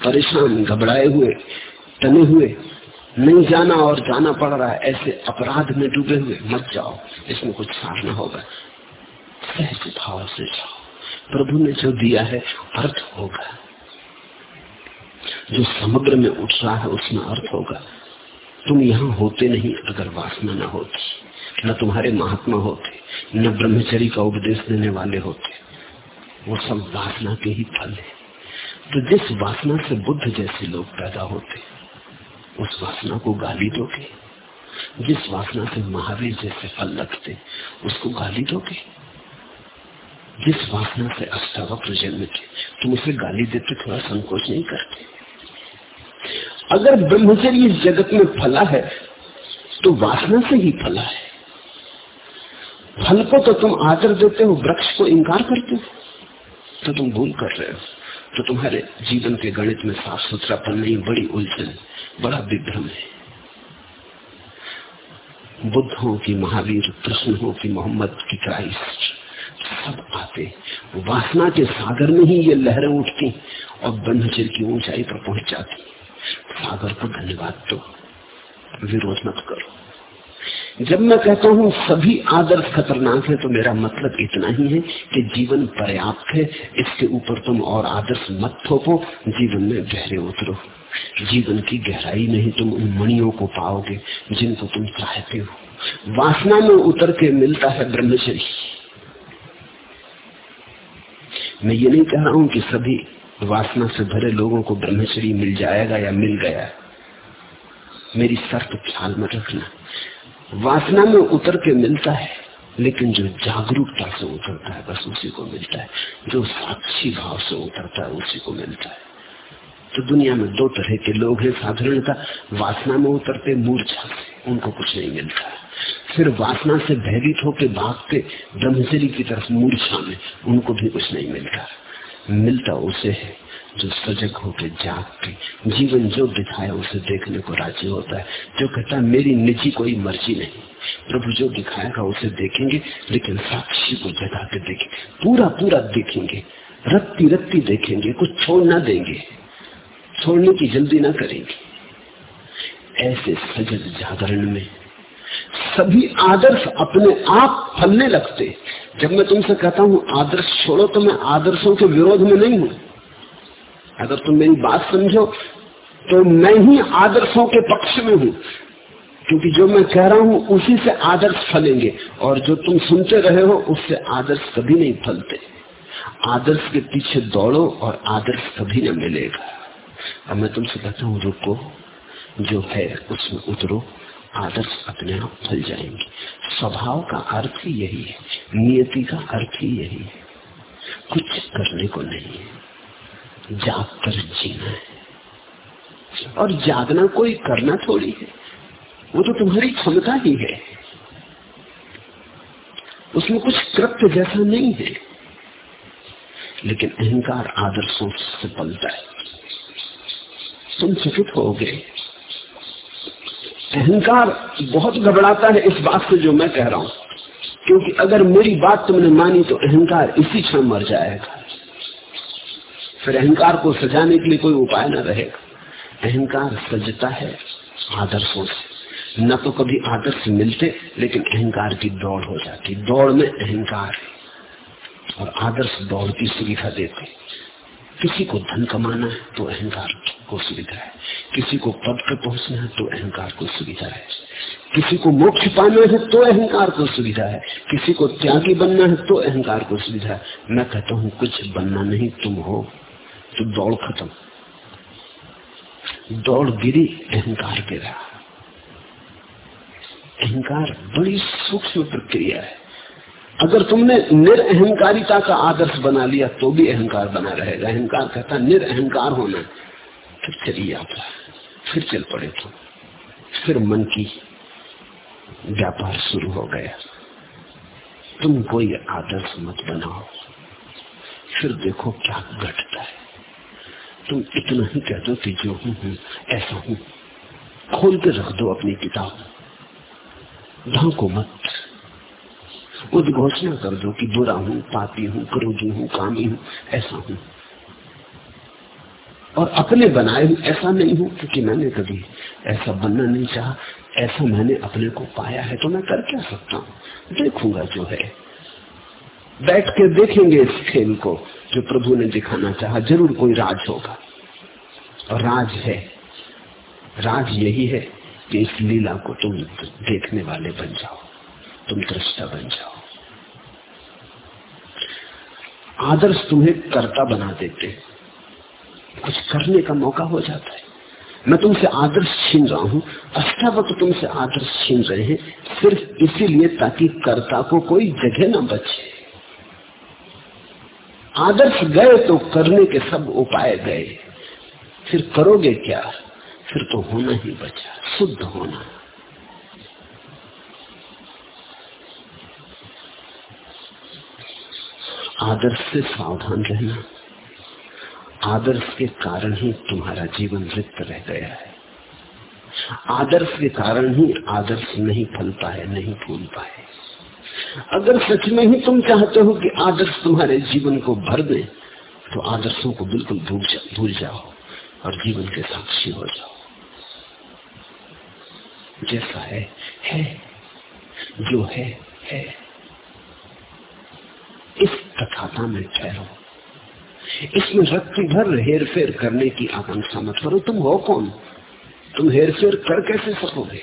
परेशान घबराए हुए तने हुए, नहीं जाना और जाना पड़ रहा है, ऐसे अपराध में डूबे हुए, मत जाओ, इसमें कुछ साफ़ न होगा। सहज भाव से जाओ। प्रभु ने जो दिया है, अर्थ होगा। जो समुद्र में उठ रहा है, उसमें अर्थ होगा। तुम यहाँ होते नहीं, अगर वासना न होती। न तुम्हारे महात्मा होते, न ब्रह्मचरी का उपदेश देने वाले होते। वो सब वासना के ही फल है। तो जिस वासना से बुद्ध जैसे लोग पैदा होते, उस वासना को गाली दोगे? जिस वासना से महावीर जैसे फल लगते, उसको गाली दोगे? जिस वासना से अष्टावक्र जन्म थे तुम उसे गाली देते, थोड़ा संकोच नहीं करते? अगर ब्रह्मचर्य जगत में फला है तो वासना से ही फला है। फल को तो तुम आदर देते हो, वृक्ष को इंकार करते हो तो तुम भूल कर रहे हो। तो तुम्हारे जीवन के गणित में साफ़ सुथरापन नहीं, बड़ी उलझन, बड़ा विभ्रम है। बुद्ध हो कि, महावीर कृष्ण हो कि, मोहम्मद की क्राइस्ट, सब आते। वासना के सागर में ही ये लहरें उठती और ब्रह्मचर्य की ऊंचाई पर पहुँच जाती। सागर को धन्यवाद दो। विरोध मत करो। जब मैं कहता हूँ सभी आदर्श खतरनाक है तो मेरा मतलब इतना ही है कि जीवन पर्याप्त है। इसके ऊपर तुम और आदर्श मत थोपो, जीवन में गहरे उतरो। जीवन की गहराई नहीं तुम उन मणियों को पाओगे जिनको तुम चाहते हो। वासना में उतर के मिलता है ब्रह्मचर्य। मैं ये नहीं कह रहा हूँ कि सभी वासना से भरे लोगों को ब्रह्मचर्य मिल जाएगा या मिल गया। मेरी शर्त ख्याल में रखना। वासना में उतर के मिलता है, लेकिन जो जागरूकता से उतरता है, बस उसी को मिलता है। जो साक्षी भाव से उतरता है, उसी को मिलता है। तो दुनिया में दो तरह के लोग हैं साधारणता। वासना में उतरते मूर्छा उनको कुछ नहीं मिलता फिर वासना से भयभीत होकर भागते ब्रह्मचरी की तरफ़ मूर्छा में, उनको भी कुछ नहीं मिलता। मिलता उसे है। जो सजग होके जाग के जीवन जो दिखाया, उसे देखने को राज़ी होता है। जो कहता है, मेरी निजी कोई मर्ज़ी नहीं। प्रभु जो दिखाएगा, उसे देखेंगे, लेकिन साक्षी को जगा के देखेंगे पूरा पूरा देखेंगे। रत्ती रत्ती देखेंगे, कुछ छोड़ ना देंगे। छोड़ने की जल्दी ना करेंगे। ऐसे सजग जागरण में सभी आदर्श अपने आप फलने लगते। जब मैं तुमसे कहता हूँ, आदर्श छोड़ो तो मैं आदर्शों के विरोध में नहीं हूँ। अगर तुम मेरी बात समझो तो मैं ही आदर्शों के पक्ष में हूँ। क्योंकि जो मैं कह रहा हूँ, उसी से आदर्श फलेंगे, और जो तुम सुनते रहे हो, उससे आदर्श कभी नहीं फलते। आदर्श के पीछे दौड़ो, और आदर्श कभी न मिलेगा। अब मैं तुमसे कहता हूँ, रुको। जो है, उसमें उतरो। आदर्श अपने आप फल जाएँगे। स्वभाव का अर्थ ही यही है। नियति का अर्थ ही यही है। कुछ करने को नहीं है। जाग कर जीना है। और जागना कोई करना थोड़ी है। वो तो तुम्हारी क्षमता ही है। उसमें कुछ कृत्य जैसा नहीं है। लेकिन अहंकार आदर्शों से पलता है। तुम चकित हो गए। अहंकार बहुत घबराता है इस बात से जो मैं कह रहा हूँ। क्योंकि अगर मेरी बात तुमने मानी तो अहंकार इसी क्षण मर जाएगा। फिर अहंकार को सजाने के लिए कोई उपाय न रहेगा। अहंकार सजता है आदर्शों से। न तो कभी आदर्श मिलते, लेकिन अहंकार की दौड़ हो जाती। दौड़ में अहंकार और आदर्श दौड़ की सुविधा देते। किसी को धन कमाना है तो अहंकार को सुविधा है। किसी को पद पर पहुँचना है तो अहंकार को सुविधा है। किसी को मोक्ष पाना है तो अहंकार को सुविधा है। किसी को त्यागी बनना है तो अहंकार को सुविधा है। मैं कहता हूँ, कुछ बनना नहीं, तुम हो तो दौड़ खत्म। दौड़ गिरी, अहंकार गिरा। अहंकार बड़ी सूक्ष्म प्रक्रिया है। अगर तुमने निरअहकारिता का आदर्श बना लिया तो भी अहंकार बना रहेगा। अहंकार कहता, निरअहकार होना, फिर चली आता फिर चल पड़े तुम फिर मन की व्यापार शुरू हो गया। तुम कोई आदर्श मत बनाओ। फिर देखो क्या घटता है। तुम इतना ही कह दो कि जो हूँ हूँ ऐसा हूँ खोल के रख दो अपनी किताब ढांको मत उद्घोषणा कर दो कि बुरा हूँ, पापी हूँ क्रोधी हूँ, कामी हूँ, ऐसा हूँ और अपने बनाए ऐसा नहीं हूँ क्योंकि मैंने कभी ऐसा बनना नहीं चाहा, ऐसा मैंने अपने को पाया है तो मैं कर क्या सकता हूँ। देखूँगा जो है। बैठ के देखेंगे इस खेल को। जो प्रभु ने दिखाना चाहा, ज़रूर कोई राज होगा। और राज है। राज यही है कि इस लीला को तुम देखने वाले बन जाओ, तुम दृष्टा बन जाओ। आदर्श तुम्हें कर्ता बना देते। कुछ करने का मौका हो जाता है। मैं तुमसे आदर्श छीन रहा हूँ। अष्टावक तुमसे आदर्श छीन रहे हैं। सिर्फ़ इसीलिए ताकि कर्ता को कोई जगह ना बचे। आदर्श गए तो करने के सब उपाय गए। फिर करोगे क्या? फिर तो होना ही बचा, शुद्ध होना। आदर्श से सावधान रहना। आदर्श के कारण ही तुम्हारा जीवन रिक्त रह गया है। आदर्श के कारण ही आदर्श नहीं फल पाए नहीं फूल पाए अगर सच में ही तुम चाहते हो कि आदर्श तुम्हारे जीवन को भर दे तो आदर्शों को बिल्कुल भूल जा, जाओ और जीवन के साक्षी हो जाओ। जैसा है है। जो है है। इस तथाता में ठहरो। इसमें रक्ति भर हेर फेर करने की आकांक्षा मत करो। तुम हो कौन? तुम हेर फेर कर कैसे सकोगे?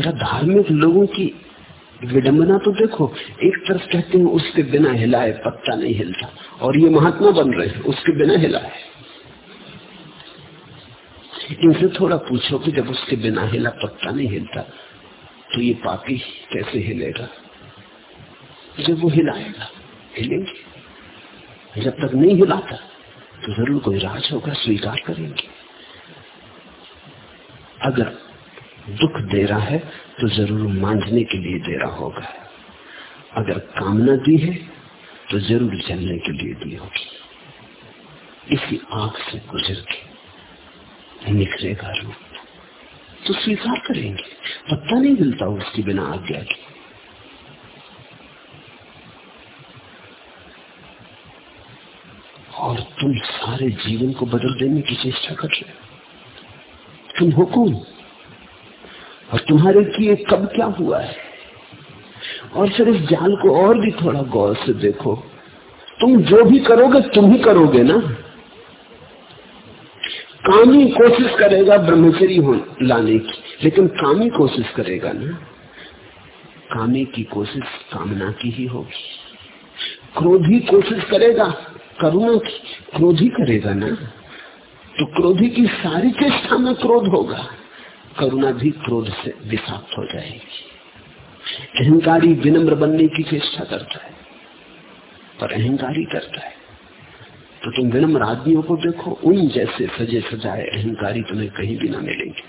जरा धार्मिक लोगों की विडंबना तो देखो, एक तरफ़ कहते हैं उसके बिना हिलाए पत्ता नहीं हिलता, और ये महात्मा बन रहे हैं, उसके बिना हिलाए। इनसे थोड़ा पूछो कि जब उसके बिना हिला पत्ता नहीं हिलता तो ये पापी कैसे हिलेगा? जब वो हिलाएगा, हिलेंगे। जब तक नहीं हिलाता तो ज़रूर कोई राज होगा, स्वीकार करेंगे। अगर दुख दे रहा है तो ज़रूर मांझने के लिए दे रहा होगा। अगर कामना दी है तो ज़रूर जलने के लिए दी होगी। इसी आँख से गुजर के निखरेगा रूप। तो स्वीकार करेंगे। पत्ता नहीं मिलता उसकी बिना आज्ञा की। और तुम सारे जीवन को बदल देने की चेष्टा कर रहे हो। तुम हो कौन? और तुम्हारे किए कब क्या हुआ है? और फिर इस जाल को और भी थोड़ा गौर से देखो। तुम जो भी करोगे, तुम ही करोगे ना? कामी कोशिश करेगा ब्रह्मचरी लाने की, लेकिन कामी कोशिश करेगा ना? कामी की कोशिश कामना की ही होगी। क्रोधी कोशिश करेगा करुणा की, क्रोधी करेगा ना? तो क्रोधी की सारी चेष्टा में क्रोध होगा। करुणा भी क्रोध से विषाक्त हो जाएगी। अहंकारी विनम्र बनने की चेष्टा करता है, पर अहंकारी करता है। तो तुम विनम्र आदमियों को देखो, उन जैसे सजे सजाए अहंकारी तुम्हें कहीं भी ना मिलेंगे।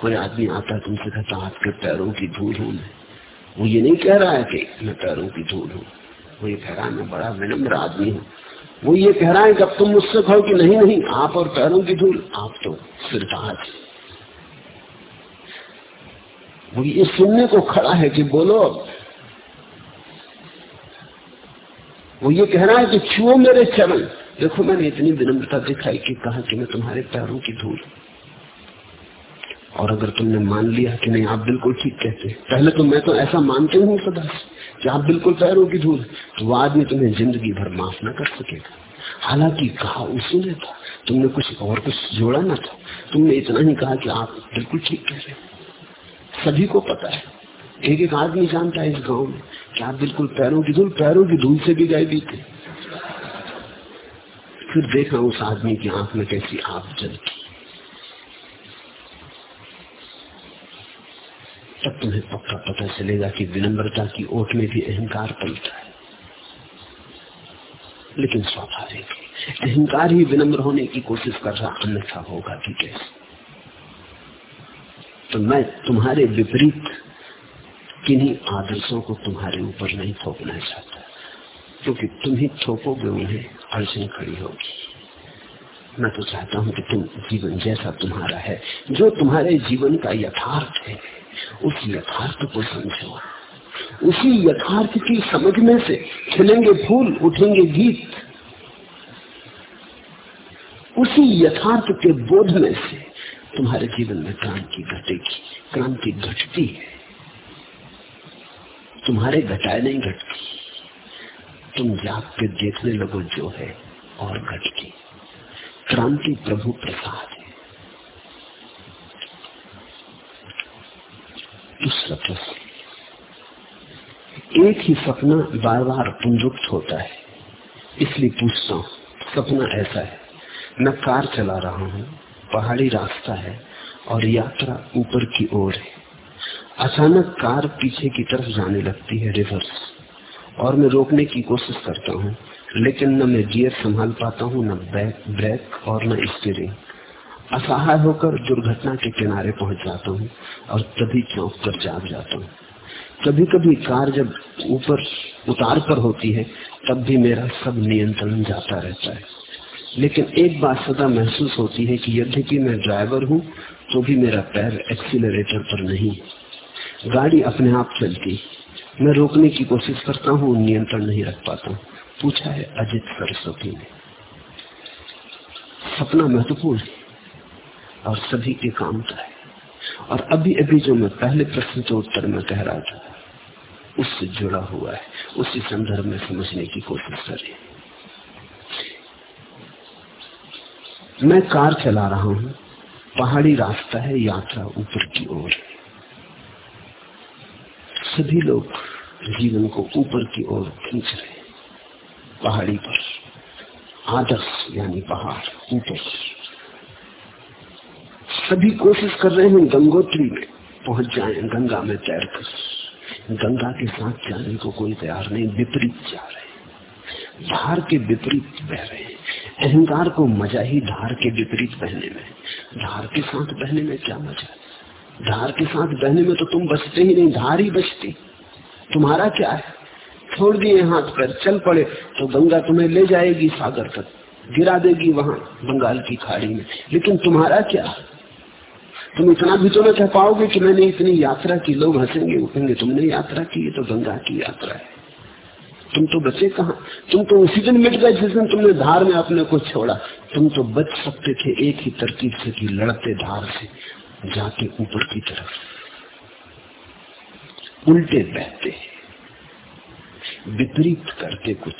कोई आदमी आता तुमसे कहता, आपके पैरों की धूल हूँ मैं। वो ये नहीं कह रहा है कि मैं पैरों की धूल हूँ। वो ये कह रहा है, मैं बड़ा विनम्र आदमी हूँ। वो ये कह रहा है कि अब तुम मुझसे कहो कि, नहीं नहीं, आप और पैरों की धूल, आप तो सिरताज ये सुनने को खड़ा है कि बोलो। वो ये कह रहा है कि छुओ मेरे चरण देखो, मैंने इतनी विनम्रता दिखाई कि कहा कि मैं तुम्हारे पैरों की धूल। और अगर तुमने मान लिया कि नहीं, आप बिल्कुल ठीक कहते पहले तो मैं तो ऐसा मानते हूँ, सदा कि आप बिल्कुल पैरों की धूल। तो वो आदमी तुम्हें ज़िंदगी भर माफ़ ना कर सकेगा। हालाँकि कहा उसी ने था। तुमने कुछ और कुछ जोड़ा ना था। तुमने इतना ही कहा कि आप बिल्कुल ठीक कह रहे सभी को पता है। एक एक आदमी जानता है इस गाँव में कि आप बिल्कुल पैरों की धूल, पैरों की धूल से भी गए बीते फिर देखा उस आदमी की आँख में कैसी आप जलती तब तुम्हें पक्का पता चलेगा कि विनम्रता की ओट में भी अहंकार पलता है। लेकिन स्वाभाविक अहंकार ही विनम्र होने की कोशिश कर रहा अन्यथा होगा भी कैसे? तो मैं तुम्हारे विपरीत किन्हीं आदर्शों को तुम्हारे ऊपर नहीं थोपना चाहता, क्योंकि तुम ही थोपोगे उन्हें, अड़चन खड़ी होगी। मैं तो चाहता हूँ कि तुम जीवन जैसा तुम्हारा है, जो तुम्हारे जीवन का यथार्थ है, उस यथार्थ को समझो। उसी यथार्थ की समझने से खिलेंगे फूल, उठेंगे गीत। उसी यथार्थ के बोध में से तुम्हारे जीवन में क्रांति घटेगी क्रांति घटती है। तुम्हारे घटाए नहीं घटती। तुम जाग के देखने लगो जो है और घटती। क्रांति प्रभु प्रसाद है। दूसरा प्रश्न। एक ही सपना बार बार पुनरुक्त होता है। इसलिए पूछता हूँ, सपना ऐसा है, मैं कार चला रहा हूँ पहाड़ी रास्ता है और यात्रा ऊपर की ओर है। अचानक कार पीछे की तरफ़ जाने लगती है रिवर्स। और मैं रोकने की कोशिश करता हूँ, लेकिन न मैं गियर संभाल पाता हूँ, न ब्रेक और न स्टीयरिंग। असहाय होकर दुर्घटना के किनारे पहुँच जाता हूँ और तभी चौंक कर जाग जाता हूँ। कभी कभी कार जब ऊपर, उतार पर होती है, तब भी मेरा सब नियंत्रण जाता रहता है। लेकिन एक बात सदा महसूस होती है कि यद्यपि मैं ड्राइवर हूँ तो भी मेरा पैर एक्सीलरेटर पर नहीं। गाड़ी अपने आप चलती। मैं रोकने की कोशिश करता हूँ, नियंत्रण नहीं रख पाता। हूँ पूछा है अजित सरस्वती ने। सपना महत्वपूर्ण है और सभी के काम का है। और अभी अभी जो मैं पहले प्रश्न के उत्तर में कह रहा था, उससे जुड़ा हुआ है। उसी संदर्भ में समझने की कोशिश करें। मैं कार चला रहा हूँ। पहाड़ी रास्ता है, यात्रा ऊपर की ओर। सभी लोग जीवन को ऊपर की ओर खींच रहे पहाड़ी पर। आदर्श, यानी पहाड़, ऊपर। सभी कोशिश कर रहे हैं गंगोत्री में पहुँच जाए, गंगा में तैरकर गंगा के साथ जाने को कोई तैयार नहीं, विपरीत जा रहे धार के विपरीत बह रहे हैं। अहंकार को मज़ा ही धार के विपरीत बहने में धार के साथ बहने में क्या मज़ा धार के साथ बहने में तो तुम बचते ही नहीं, धार ही बचती। तुम्हारा क्या है? छोड़ दिए हाथ पर, चल पड़े तो गंगा तुम्हें ले जाएगी सागर तक, गिरा देगी वहाँ, बंगाल की खाड़ी में। लेकिन तुम्हारा क्या तुम इतना भी तो न कह पाओगे कि मैंने इतनी यात्रा की, लोग हंसेंगे, उठेंगे, तुमने यात्रा की तो गंगा की यात्रा है। तुम तो बचे कहा? तुम तो उसी दिन मिट गए जिस दिन तुमने धार में अपने को छोड़ा। तुम तो बच सकते थे एक ही तरकीब से कि लड़ते धार से जाके ऊपर की तरफ़। उल्टे बहते विपरीत करते कुछ।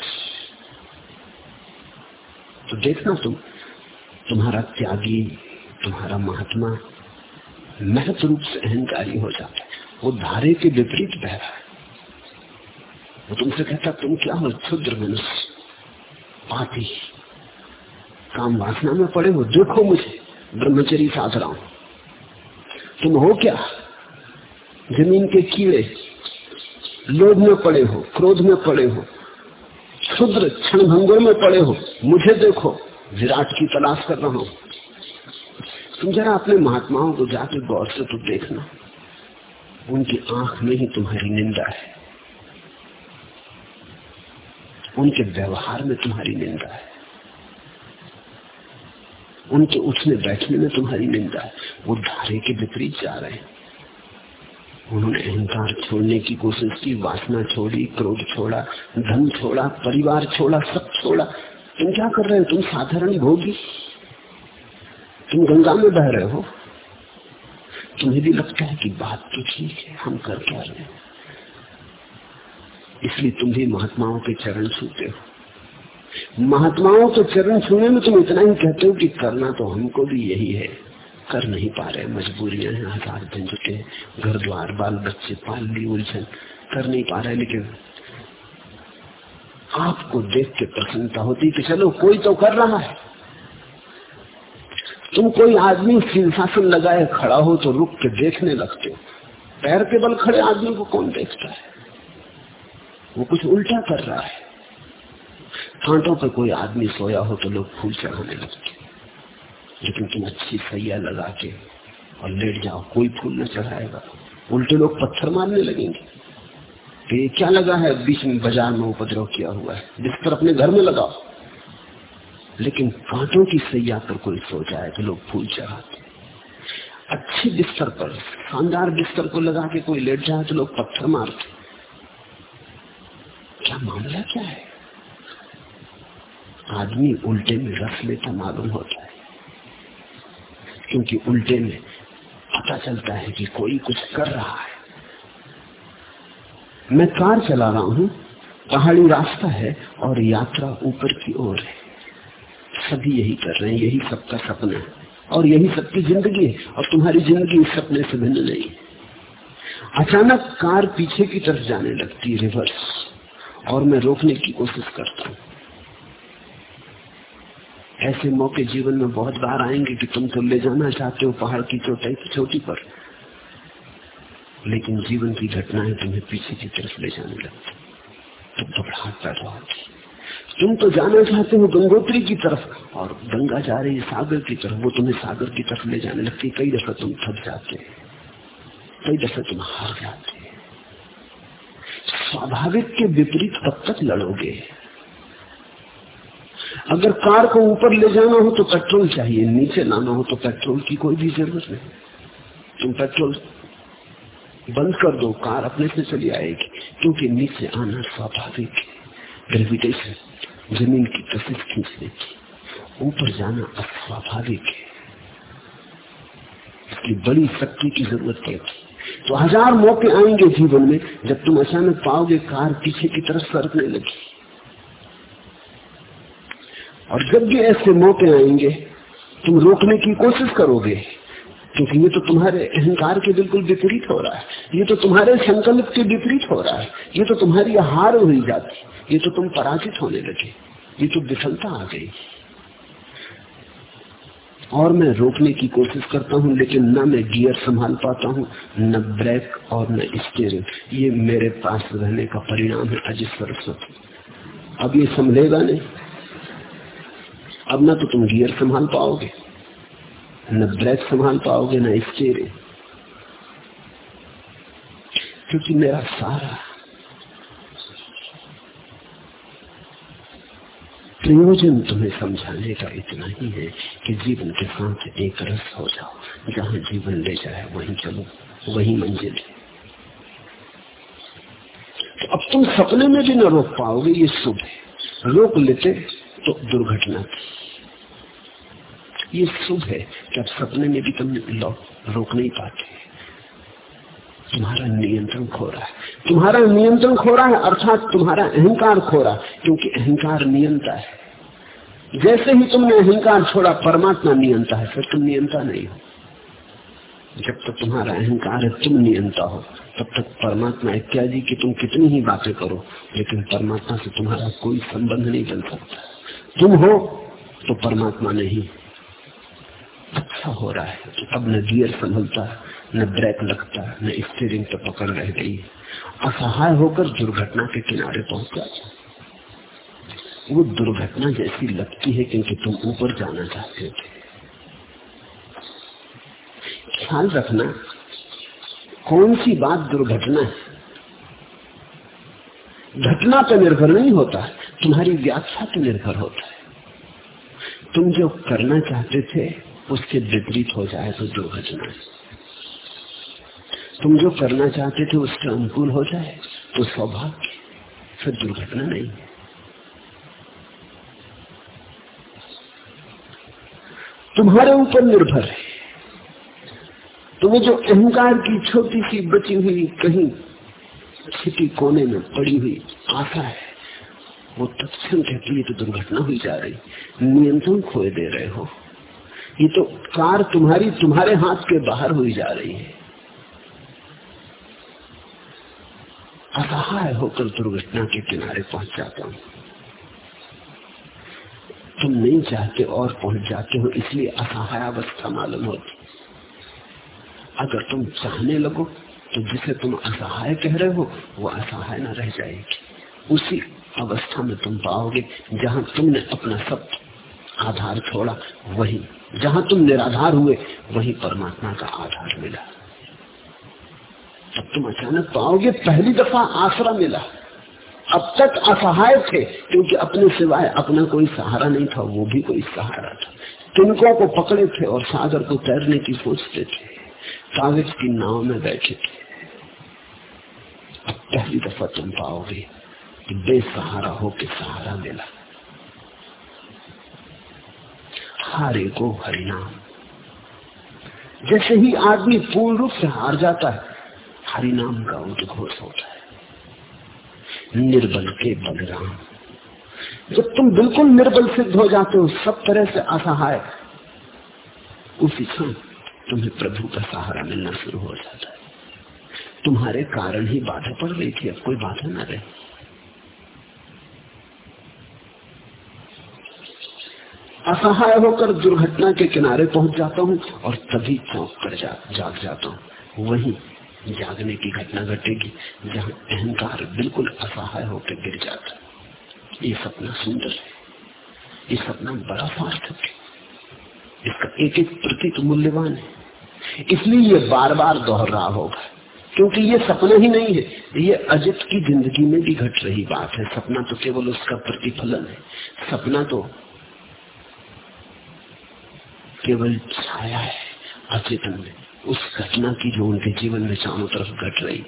तो देखना तुम, तुम्हारा त्यागी, तुम्हारा महात्मा महत्व रूप से अहंकारी हो जाता है। वो धारे के विपरीत बह रहा है। वो तुमसे कहता तुम क्या हो क्षुद्र मनुष्य पापी काम वासना में पड़े हो देखो मुझे ब्रह्मचरी साध रहा हूँ तुम हो क्या ज़मीन के कीड़े लोभ में पड़े हो क्रोध में पड़े हो क्षुद्र क्षण में पड़े हो मुझे देखो विराट की तलाश कर रहा हूँ तुम जरा अपने महात्माओं को जाके गौर से तो देखना। उनकी आँख में ही तुम्हारी निंदा है। उनके व्यवहार में तुम्हारी निंदा है। उनके उठने बैठने में तुम्हारी निंदा है। वो धारे के विपरीत जा रहे हैं। उन्होंने अहंकार छोड़ने की कोशिश की, वासना छोड़ी, क्रोध छोड़ा, धन छोड़ा, परिवार छोड़ा, सब छोड़ा। तुम क्या कर रहे हो? तुम साधारण भोगी। तुम गंगा में बह रहे हो। तुम्हें भी लगता है कि बात तो ठीक है, हम कर क्या रहे हैं। इसलिए तुम भी महात्माओं के चरण छूते हो। महात्माओं के चरण छूने में तुम इतना ही कहते हो कि करना तो हमको भी यही है। कर नहीं पा रहे, मजबूरियाँ हैं, हज़ार झंझटे घर द्वार, बाल बच्चे, पाल ली उलझन, कर नहीं पा रहे लेकिन आपको देख के प्रसन्नता होती कि चलो, कोई तो कर रहा है। तुम कोई आदमी शीर्षासन लगाए खड़ा हो तो रुक के देखने लगते हो। पैर के बल खड़े आदमी को कौन देखता है? वो कुछ उल्टा कर रहा है। कांटों पर कोई आदमी सोया हो तो लोग फूल चढ़ाने लगते लेकिन तुम अच्छी सैया लगा के और लेट जाओ, कोई फूल न चढ़ाएगा। उल्टे लोग पत्थर मारने लगेंगे। तो ये क्या लगा है? बीच में बाज़ार में उपद्रव किया हुआ है। बिस्तर अपने घर में लगाओ। लेकिन कांटों की सैया पर कोई सो जाए तो लोग फूल चढ़ाते अच्छे बिस्तर पर, शानदार बिस्तर को लगा के कोई लेट जाए तो लोग पत्थर मारते क्या मामला क्या है? आदमी उल्टे में रस लेता मालूम होता है। क्योंकि उल्टे में पता चलता है कि कोई कुछ कर रहा है। मैं कार चला रहा हूँ, पहाड़ी रास्ता है और यात्रा ऊपर की ओर है। सभी यही कर रहे हैं, यही सबका सपना है और यही सबकी ज़िंदगी है और तुम्हारी ज़िंदगी इस सपने से भिन्न नहीं है। अचानक कार पीछे की तरफ़ जाने लगती रिवर्स। और मैं रोकने की कोशिश करता हूँ। ऐसे मौके जीवन में बहुत बार आएँगे कि तुम तो ले जाना चाहते हो पहाड़ की चोटाई की चोटी पर। लेकिन जीवन की घटनाएँ तुम्हें पीछे की तरफ़ ले जाने लगती तुम तो घबराहट पैदा होती तुम तो जाना चाहते हो गंगोत्री की तरफ़ और गंगा जा रही है सागर की तरफ़। वो तुम्हें सागर की तरफ़ ले जाने लगती कई दफ़ा तुम थक जाते कई दफ़ा तुम हार जाते स्वाभाविक के विपरीत तक लड़ोगे। अगर कार को ऊपर ले जाना हो तो पेट्रोल चाहिए, नीचे लाना हो तो पेट्रोल की कोई भी ज़रूरत नहीं। तुम पेट्रोल बंद कर दो, कार अपने से चली आएगी, क्योंकि नीचे आना स्वाभाविक ग्रेविटेशन ज़मीन की कशिश खींचने की। ऊपर जाना अस्वाभाविक है। इसकी बड़ी शक्ति की ज़रूरत पड़ती तो हज़ार मौके आएँगे जीवन में, जब तुम अचानक पाओगे कार पीछे की तरफ़ सरकने लगी। और जब भी ऐसे मौके आएँगे, तुम रोकने की कोशिश करोगे, क्योंकि ये तो तुम्हारे अहंकार के बिल्कुल विपरीत हो रहा है, ये तो तुम्हारे संकल्प के विपरीत हो रहा है, ये तो तुम्हारी हार हुई जाती, ये तो तुम पराजित होने लगे, ये तो विफलता आ गई। और मैं रोकने की कोशिश करता हूँ, लेकिन न मैं गियर संभाल पाता हूँ, न ब्रेक और न स्टेयरिंग। ये मेरे पास रहने का परिणाम है अजित सरस्वती। अब ये संभलेगा नहीं। अब ना तो तुम गियर संभाल पाओगे, न ब्रेक संभाल पाओगे, न स्टेयरिंग। क्योंकि मेरा सारा प्रयोजन तुम्हें समझाने का इतना ही है कि जीवन के साथ एक रस हो जाओ। जहाँ जीवन ले जाए, वहीं चलो, वही मंजिल तो अब तुम सपने में भी न रोक पाओगे, ये शुभ है। रोक लेते तो दुर्घटना थी। ये शुभ है कि अब सपने में भी तुम रोक नहीं पाते। तुम्हारा नियंत्रण खो रहा है। तुम्हारा नियंत्रण खो रहा है, अर्थात तुम्हारा अहंकार खो रहा है, क्योंकि अहंकार नियंता है। जैसे ही तुमने अहंकार छोड़ा, परमात्मा नियंता है, फिर तुम नियंता नहीं हो। जब तक तुम्हारा अहंकार है, तुम नियंता हो। तब तक परमात्मा इत्यादि की तुम कितनी ही बातें करो, लेकिन परमात्मा से तुम्हारा कोई संबंध नहीं बन सकता। तुम हो तो परमात्मा नहीं। अच्छा हो रहा है अब न गियर संभलता न ब्रेक लगता न स्टीयरिंग तो पकड़ रह गई असहाय होकर दुर्घटना के किनारे पहुँच जाता वो दुर्घटना जैसी लगती है क्योंकि तुम ऊपर जाना चाहते थे। ख्याल रखना, कौन सी बात दुर्घटना है? घटना पर निर्भर नहीं होता, तुम्हारी व्याख्या पर निर्भर होता है। तुम जो करना चाहते थे, उसके विपरीत हो जाए तो दुर्घटना है। तुम जो करना चाहते थे उसके अनुकूल हो जाए तो सौभाग्य फिर दुर्घटना नहीं है। तुम्हारे ऊपर निर्भर है। तुम्हें जो अहंकार की छोटी सी बची हुई कहीं छिपी कोने में पड़ी हुई आशा है, वो तत्म कहती है तो दुर्घटना हुई जा रही नियंत्रण खोए दे रहे हो। ये तो कार तुम्हारी, तुम्हारे हाथ के बाहर हुई जा रही है। असहाय होकर दुर्घटना के किनारे पहुँच जाता हूँ। तुम नहीं चाहते और पहुँच जाते हो, इसलिए असहाय अवस्था मालूम होती। अगर तुम चाहने लगो तो जिसे तुम असहाय कह रहे हो, वो असहाय न रह जाएगी। उसी अवस्था में तुम पाओगे, जहाँ तुमने अपना सब आधार छोड़ा, वही, जहाँ तुम निराधार हुए, वही परमात्मा का आधार मिला। तब तुम अचानक पाओगे, पहली दफ़ा आसरा मिला। अब तक असहाय थे, क्योंकि अपने सिवाय अपना कोई सहारा नहीं था, वो भी कोई सहारा था। तिनकों को पकड़े थे और सागर को तैरने की सोचते थे। कागज़ की नाव में बैठे थे। अब पहली दफ़ा तुम पाओगे कि बेसहारा होके सहारा मिला। हारे को हरिनाम। जैसे ही आदमी पूर्ण रूप से हार जाता है हरिनाम का उद्घोष होता है। निर्बल के बलराम। जब तुम बिल्कुल निर्बल सिद्ध हो जाते हो सब तरह से असहाय। उसी क्षण तुम्हें प्रभु का सहारा मिलना शुरू हो जाता है। तुम्हारे कारण ही बाधा पड़ रही थी अब कोई बाधा ना रहे। असहाय होकर दुर्घटना के किनारे पहुँच जाता हूँ और तभी चौंक कर जा, जाग जाता हूँ। वही जागने की घटना घटेगी, जहाँ अहंकार बिल्कुल असहाय होकर गिर जाता ये सपना सुंदर है। ये सपना बड़ा सार्थक है। इसका एक एक प्रतीक मूल्यवान है। इसलिए ये बार बार दोहर रहा होगा, क्योंकि ये सपना ही नहीं है। ये अजित की ज़िंदगी में भी घट रही बात है। सपना तो केवल उसका प्रतिफलन है। सपना तो केवल छाया है, अचेतन में उस घटना की जो उनके जीवन में चारों तरफ़ घट रही,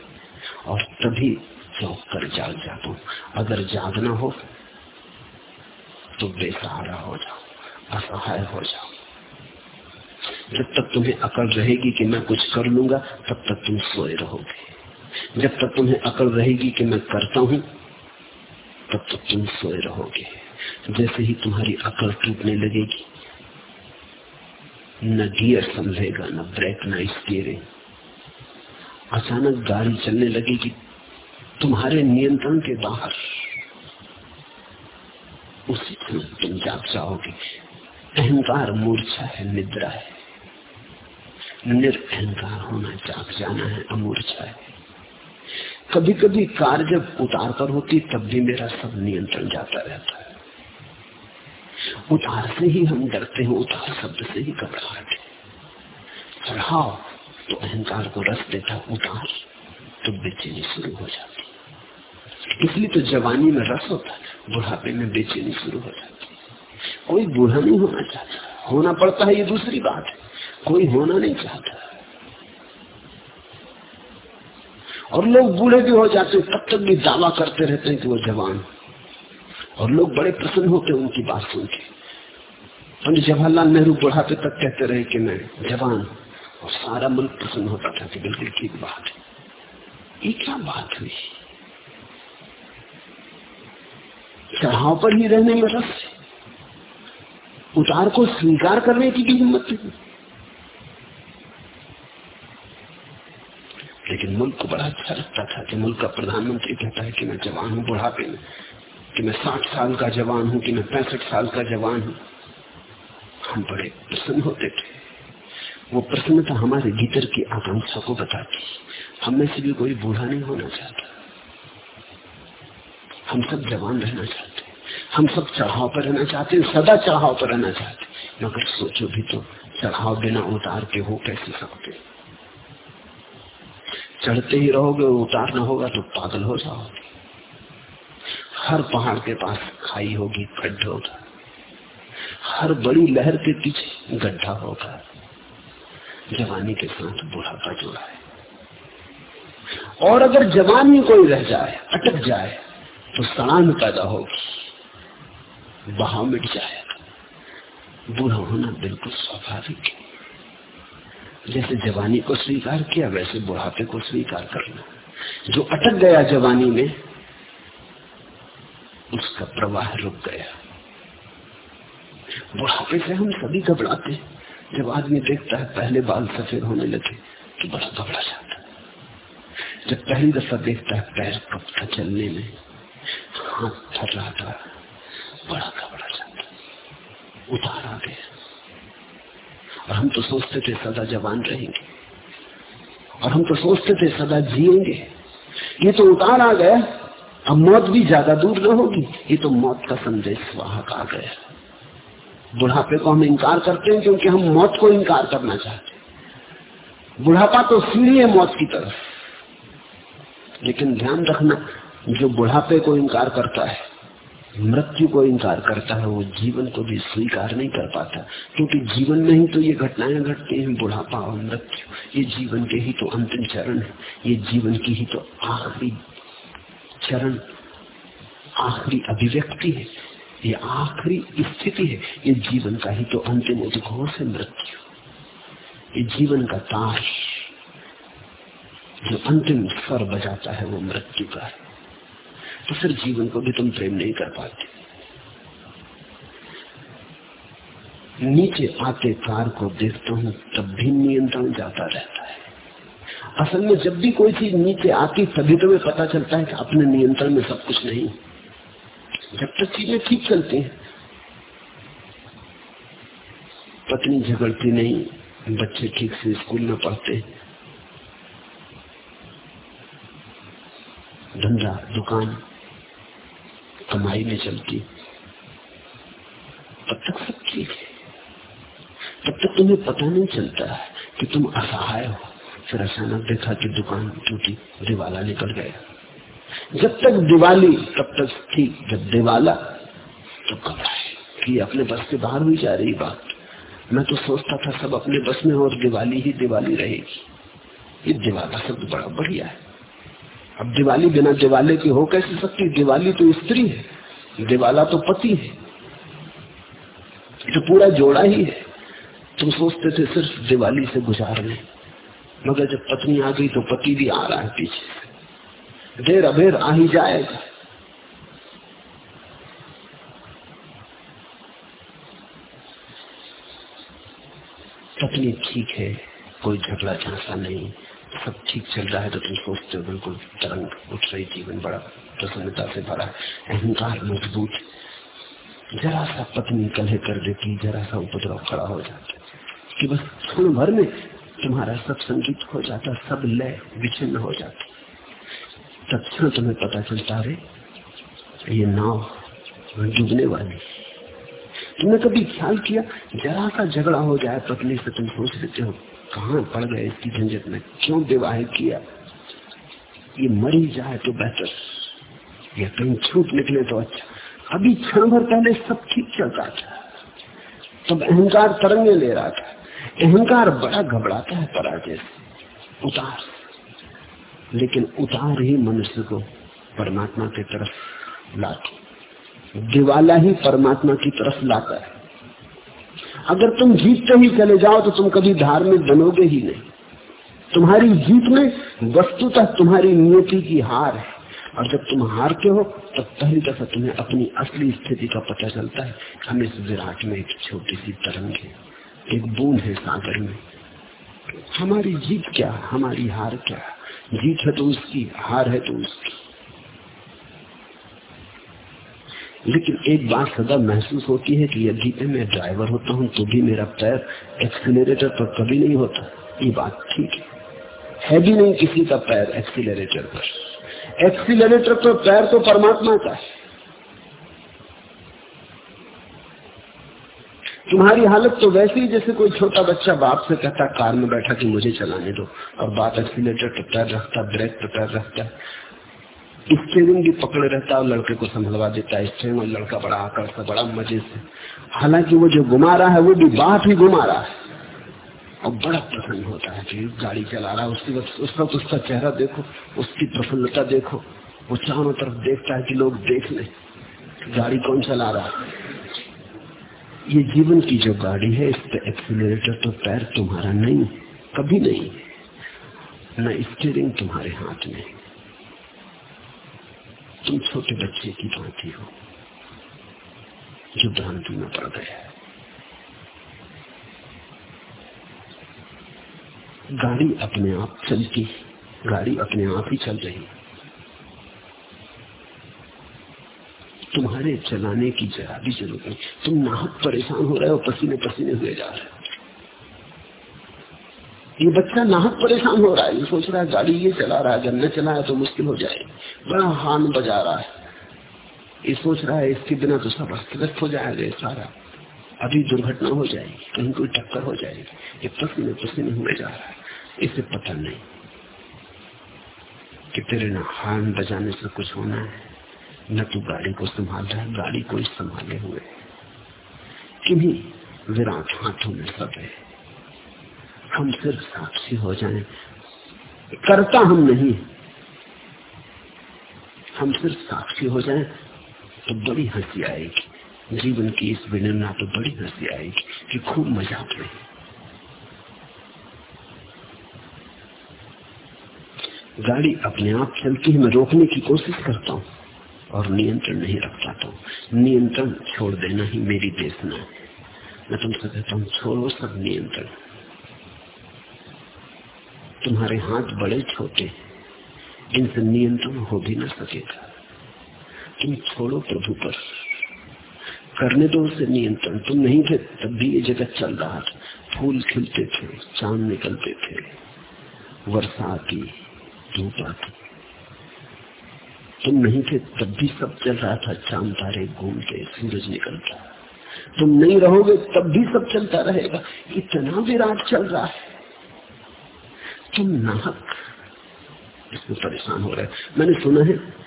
और तभी चौक कर जाग जाता हूँ। अगर जागना हो तो बेसहारा हो जाओ, असहाय हो जाओ। जब तक तुम्हें अकल रहेगी कि मैं कुछ कर लूँगा, तब तक तुम सोए रहोगे। जब तक तुम्हें अकल रहेगी कि मैं करता हूँ, तब तक तुम सोए रहोगे। जैसे ही तुम्हारी अकल टूटने लगेगी न गियर समझेगा, न ब्रेक, न स्टीयरिंग अचानक गाड़ी चलने लगेगी तुम्हारे नियंत्रण के बाहर। उसी समय तुम जाग जाओगे। अहंकार मूर्छा है, निद्रा है। निरअहकार होना, जाग जाना है, अमूर्छा है। कभी कभी कार जब उतार पर होती, तब भी मेरा सब नियंत्रण जाता रहता है। उतार से ही हम डरते हैं, उतार शब्द से ही घबराहट है। चढ़ाओ तो अहंकार को रस देता उतार तो बेचैनी शुरू हो जाती इसलिए तो जवानी में रस होता है, बुढ़ापे में बेचैनी शुरू हो जाती कोई बूढ़ा नहीं होना चाहता। होना पड़ता है, ये दूसरी बात है। कोई होना नहीं चाहता। और लोग बूढ़े भी हो जाते तब तक भी दावा करते रहते हैं कि वो जवान और लोग बड़े प्रसन्न होते उनकी बात सुन के। पंडित जवाहरलाल नेहरू बुढ़ापे तक कहते रहे कि मैं जवान और सारा मुल्क प्रसन्न होता था कि बिल्कुल ठीक बात है। ये क्या बात हुई? चढ़ाव पर ही रहने में रस उतार को स्वीकार करने की भी हिम्मत नहीं। लेकिन मुल्क को बड़ा अच्छा लगता था कि मुल्क का प्रधानमंत्री कहता है कि मैं जवान हूँ बुढ़ापे में। कि मैं साठ साल का जवान हूँ, कि मैं पैंसठ साल का जवान हूँ। हम बड़े प्रसन्न होते थे। वो प्रसन्नता हमारे भीतर की आकांक्षा को बताती। हम में से भी कोई बूढ़ा नहीं होना चाहता। हम सब जवान रहना चाहते हम सब चढ़ाव पर रहना चाहते हैं, सदा चढ़ाव पर रहना चाहते मगर सोचो भी तो चढ़ाव बिना उतार के हो कैसे सकते चढ़ते ही रहोगे, उतार ना होगा तो पागल हो जाओगे। हर पहाड़ के पास खाई होगी, खड्ड होगा। हर बड़ी लहर के पीछे गड्ढा होगा। जवानी के साथ बुढ़ापा जुड़ा है। और अगर जवानी कोई रह जाए, अटक जाए तो सड़ान पैदा होगी। बहा मिट जाएगा बूढ़ा होना बिल्कुल स्वाभाविक है। जैसे जवानी को स्वीकार किया, वैसे बुढ़ापे को स्वीकार करना। जो अटक गया जवानी में उसका प्रवाह रुक गया। बुढ़ापे से हम सभी घबराते जब आदमी देखता है पहले बाल सफ़ेद होने लगे तो बड़ा घबरा जाता। जब पहली दफ़ा देखता है पैर कब था चलने में, हाथ थर रहा था, बड़ा घबरा जाता। उतार आ गया। और हम तो सोचते थे सदा जवान रहेंगे। और हम तो सोचते थे सदा जिएँगे। ये तो उतार आ गया अब मौत भी ज़्यादा दूर न होगी। ये तो मौत का संदेश वाहक आ गया। बुढ़ापे को हम इनकार करते हैं क्योंकि हम मौत को इनकार करना चाहते हैं। बुढ़ापा तो सीढ़ी है मौत की तरफ़। लेकिन ध्यान रखना, जो बुढ़ापे को इनकार करता है, मृत्यु को इनकार करता है, वो जीवन को भी स्वीकार नहीं कर पाता। क्योंकि जीवन में ही तो ये घटनाएँ घटती हैं, बुढ़ापा और मृत्यु। ये जीवन के ही तो अंतिम चरण है। ये जीवन की ही तो आखिरी चरण आखिरी अभिव्यक्ति है। ये आखिरी स्थिति है। ये जीवन का ही तो अंतिम उद्घोष है मृत्यु। ये जीवन का ताश, जो अंतिम स्वर बजाता है, वो मृत्यु का है। तो फिर जीवन को भी तुम प्रेम नहीं कर पाते। नीचे आते कार को देखता हूँ, तब भी नियंत्रण जाता रहता है। असल में जब भी कोई चीज़ नीचे आती, तभी तो पता चलता है कि अपने नियंत्रण में सब कुछ नहीं। जब तक चीज़ें ठीक चलती हैं। पत्नी झगड़ती नहीं, बच्चे ठीक से स्कूल में पढ़ते। धंधा, दुकान, कमाई में चलती। तब तक सब ठीक है। तब तक तुम्हें पता नहीं चलता कि तुम असहाय हो। फिर अचानक देखा कि दुकान टूटी दिवाला निकल गया। जब तक दिवाली, तब तक थी। जब दिवाला तो घबराए कि अपने बस से बाहर हुई जा रही बात? मैं तो सोचता था सब अपने बस में और दिवाली ही दिवाली रहेगी। ये दिवाला शब्द बड़ा बढ़िया है। अब दिवाली बिना दिवाले की हो कैसे सकती दिवाली तो स्त्री है, दिवाला तो पति है। तो पूरा जोड़ा ही है, तुम सोचते थे सिर्फ़ दिवाली से गुजार लें मगर जब पत्नी आ गई तो पति भी आ रहा है पीछे देर अबेर आ ही जाएगा। पत्नी, ठीक है, कोई झगड़ा झांसा नहीं। सब ठीक चल रहा है तो तुम सोचते हो बिल्कुल तरंग उठ रही जीवन बड़ा प्रसन्नता से भरा, अहंकार मज़बूत। जरा सा पत्नी कलह कर देती, जरा सा उपद्रव खड़ा हो जाता कि बस क्षण भर में तुम्हारा सब संगीत हो जाता, सब लय विचिन्न हो जाती। तत्ण तुम्हें पता चलता रे ये नाव डूबने वाली। तुमने कभी ख्याल किया, जरा सा झगड़ा हो जाए पत्नी से तुम सोच लेते हो, कहा पड़ गए इसकी झंझट में? क्यों विवाह किया? ये मरी जाए तो बेहतर। या कहीं छूट निकले तो अच्छा। अभी क्षण भर पहले सब ठीक चलता था। तब अहंकार तरंगे ले रहा था। अहंकार बड़ा घबराता है पराजय से। उतार। लेकिन उतार ही मनुष्य को परमात्मा की तरफ़ लाती। दिवाला ही परमात्मा की तरफ़ लाता है। अगर तुम जीतते ही चले जाओ तो तुम कभी धार्मिक बनोगे ही नहीं। तुम्हारी जीत में वस्तुतः तुम्हारी नियति की हार है। और जब तुम हारते हो, तब पहली दफ़ा तुम्हें अपनी असली स्थिति का पता चलता है। हम इस विराट में एक छोटी सी तरंग है। एक बूंद है सागर में। हमारी जीत क्या हमारी हार क्या जीत है तो उसकी, हार है तो उसकी। लेकिन एक बात सदा महसूस होती है कि यदि मैं ड्राइवर होता हूँ तो भी मेरा पैर एक्सीलरेटर पर कभी नहीं होता। ये बात ठीक है। है भी नहीं किसी का पैर एक्सीलरेटर पर। एक्सीलरेटर पर पैर तो परमात्मा का है। तुम्हारी हालत तो वैसी ही जैसे कोई छोटा बच्चा बाप से कहता कार में बैठा कि मुझे चलाने दो। और बात एक्सीटर पैर रखता, ब्रेक पैर रखता। स्टेरिंग भी पकड़े रहता है लड़के को संभलवा देता। है स्टेरिंग और लड़का बड़ा आकर से बड़ा मज़े से। हालाँकि वो जो घुमा रहा है, वो भी बात ही घुमा रहा है। और बड़ा प्रसन्न होता है कि गाड़ी चला रहा है। उसकी वक्त उस वक्त उसका चेहरा देखो, उसकी प्रसन्नता देखो। वो चारों तरफ़ देखता है कि लोग देख ले गाड़ी कौन चला रहा है। ये जीवन की जो गाड़ी है, इस पे एक्सीलरेटर तो पैर तुम्हारा नहीं, कभी नहीं। न स्टीयरिंग तुम्हारे हाथ में। तुम छोटे बच्चे की भांति हो, जो भ्रांति में पड़ गया गाड़ी अपने आप चलती, गाड़ी अपने आप ही चल रही। तुम्हारे चलाने की जरा भी ज़रूरत नहीं। तुम नाहक परेशान हो रहे हो, पसीने पसीने हुए जा रहे हो। ये बच्चा नाहक परेशान हो रहा है, ये सोच रहा है, गाड़ी ये चला रहा है अगर न चलाया तो मुश्किल हो जाए बड़ा हान बजा रहा है। ये सोच रहा है, इसके बिना तो सब अस्त हो जाएगा सारा। अभी दुर्घटना हो जाएगी, कहीं कोई टक्कर हो जाएगी। ये पसीने पसीने हुए जा रहा है। इसे पता नहीं कि तेरे न हान बजाने से कुछ होना है। न तू गाड़ी को संभाल रहा है, गाड़ी को संभाले हुए किन्हीं विराट हाथों में सब है। हम सिर्फ़ साक्षी हो जाएँ। करता हम नहीं। हम सिर्फ़ साक्षी हो जाएँ तो बड़ी हँसी आएगी। जीवन की इस विनम्रता तो बड़ी हँसी आएगी कि खूब मज़ाक नहीं गाड़ी अपने आप चलती है, मैं रोकने की कोशिश करता हूँ। और नियंत्रण नहीं रख पाता हूँ। नियंत्रण छोड़ देना ही मेरी देशना है। मैं तुमसे कहता हूँ, छोड़ो सब नियंत्रण। तुम्हारे हाथ बड़े छोटे इनसे नियंत्रण हो भी ना सकेगा। तुम छोड़ो प्रभु पर। करने दो उसे नियंत्रण। तुम नहीं थे, तब भी ये जगत चल रहा था। फूल खिलते थे, चाँद निकलते थे। वर्षा आती, धूप आती। तुम नहीं थे, तब भी सब चल रहा था, चाँद तारे घूमते सूरज निकलता तुम नहीं रहोगे, तब भी सब चलता रहेगा। इतना विराट चल रहा है। तुम नाहक। इसमें परेशान हो रहे मैंने सुना है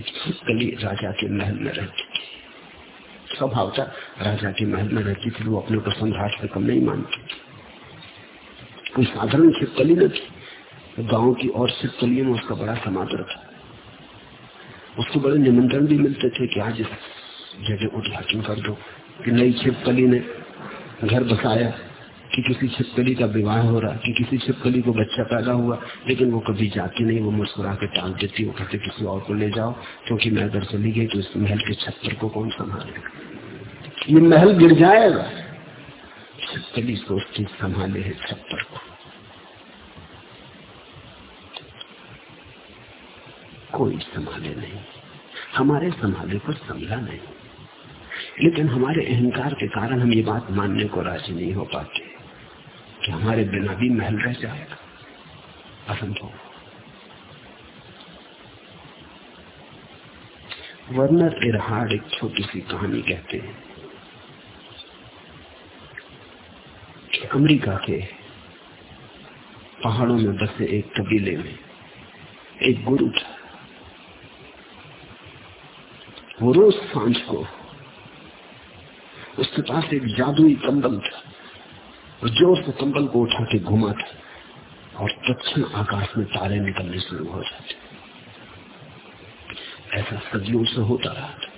छिपकली राजा के महल में रहती थी। स्वभाव था राजा के महल में रहती थी, वो अपने को सम्राट से कम नहीं मानती थी। कोई साधारण छिपकली न थी। गाँव की और छिपकलियों में उसका बड़ा समादर था। उसको बड़े निमंत्रण भी मिलते थे कि आज इस जगह उद्घाटन कर दो, कि नई छिपकली ने घर बसाया कि किसी छिपकली का विवाह हो रहा, कि किसी छिपकली को बच्चा पैदा हुआ, लेकिन वो कभी जाती नहीं, वो मुस्कुरा के टाल देती, वो कहते, किसी और को ले जाओ, क्योंकि मैं अगर चली गई तो इस महल के छप्पर को कौन संभालेगा? ये महल गिर जाएगा। छिपकली सोचती संभाले है, छप्पर को। कोई संभाले नहीं। हमारे संभाले को संभला नहीं। लेकिन हमारे अहंकार के कारण हम ये बात मानने को राज़ी नहीं हो पाते कि हमारे बिना भी महल रह जाएगा। असंभव। वर्नर इरहाड एक छोटी सी कहानी कहते हैं कि अमेरिका के पहाड़ों में बसे एक कबीले में एक गुरु था। वो रोज साँझ को। उसके पास एक जादुई कंबल था। ज़ोर से कंबल को उठा के घुमा था और दक्षिण आकाश में तारे निकलने शुरू हो जाते। ऐसा सदियों से होता रहा था।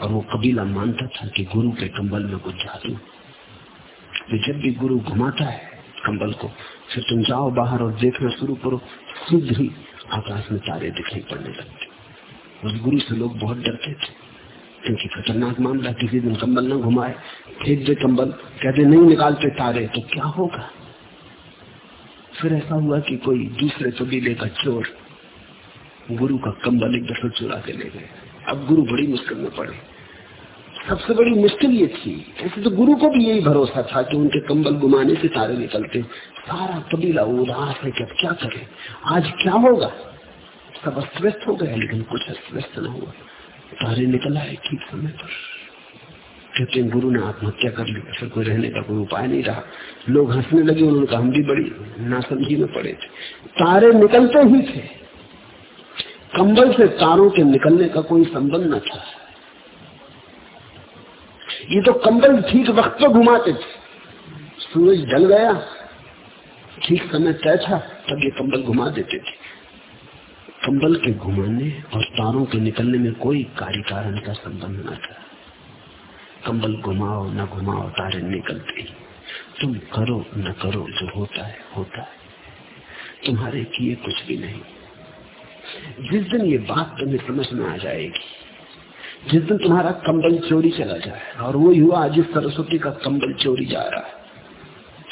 और वो कबीला मानता था कि गुरु के कंबल में कुछ जादू। तो जब भी गुरु घुमाता है कंबल को, फिर तुम जाओ बाहर और देखना शुरू करो, शीघ्र ही आकाश में तारे दिखाई पड़ने लगते। उस गुरु से लोग बहुत डरते थे। क्योंकि खतरनाक मामला, किसी दिन कंबल न घुमाए फेंक दे कंबल कहते, नहीं निकालते तारे तो क्या होगा? फिर ऐसा हुआ कि कोई दूसरे कबीले का चोर गुरु का कंबल एक दफे चुरा के ले गए अब गुरु बड़ी मुश्किल में पड़े। सबसे बड़ी मुश्किल ये थी, ऐसे तो गुरु को भी यही भरोसा था कि उनके कंबल घुमाने से तारे निकलते। सारा कबीला उदास है कि अब क्या करें? आज क्या होगा? सब अस्त हो गया लेकिन कुछ अस्त व्यस्त न हुआ। तारे निकला है ठीक समय पर। कहते गुरु ने आत्महत्या कर ली फिर कोई रहने का कोई उपाय नहीं रहा। लोग हंसने लगे, उन्होंने कहा, हम भी बड़ी नासमझी में पड़े थे। तारे निकलते ही थे। कंबल से तारों के निकलने का कोई संबंध न था। ये तो कंबल ठीक वक्त पर घुमाते थे। सूरज ढल गया, ठीक समय तय था, तब ये कंबल घुमा देते थे। कंबल के घुमाने और तारों के निकलने में कोई कार्य कारण का संबंध न था। कंबल घुमाओ, न घुमाओ, तारे निकलते। तुम करो, न करो, जो होता है होता है। तुम्हारे किए कुछ भी नहीं। जिस दिन ये बात तुम्हें समझ में आ जाएगी, जिस दिन तुम्हारा कंबल चोरी चला जाए, और वो हुआ आज सरस्वती का कंबल चोरी जा रहा है।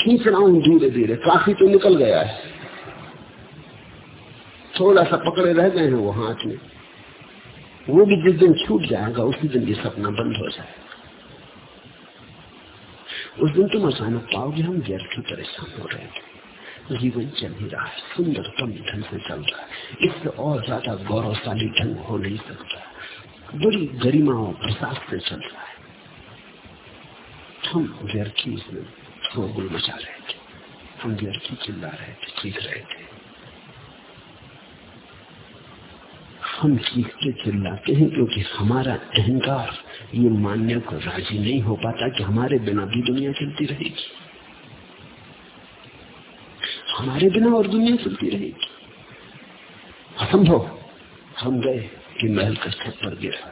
खींच रहा हूँ धीरे धीरे काफ़ी तो निकल गया है। थोड़ा सा पकड़े रह गए हैं वो हाथ में। वो भी जिस दिन छूट जाएगा, उसी दिन ये सपना बंद हो जाएगा। उस दिन तुम अचानक पाओगे हम व्यर्थ परेशान हो रहे थे जीवन चल ही रहा है सुंदरतम ढंग से चल रहा है। इससे और ज़्यादा गौरवशाली ढंग हो नहीं सकता। बड़ी गरिमा और प्रसाद से चल रहा है। हम व्यर्थी इसमें शोरगुल मचा रहे थे। हम व्यर्थी चिल्ला रहे थे, चीख रहे थे। हम चीखते चिल्लाते हैं क्योंकि हमारा अहंकार ये मानने को राज़ी नहीं हो पाता कि हमारे बिना भी दुनिया चलती रहेगी। हमारे बिना और दुनिया चलती रहेगी। असंभव। हम गए कि महल का छप्पर गिरा।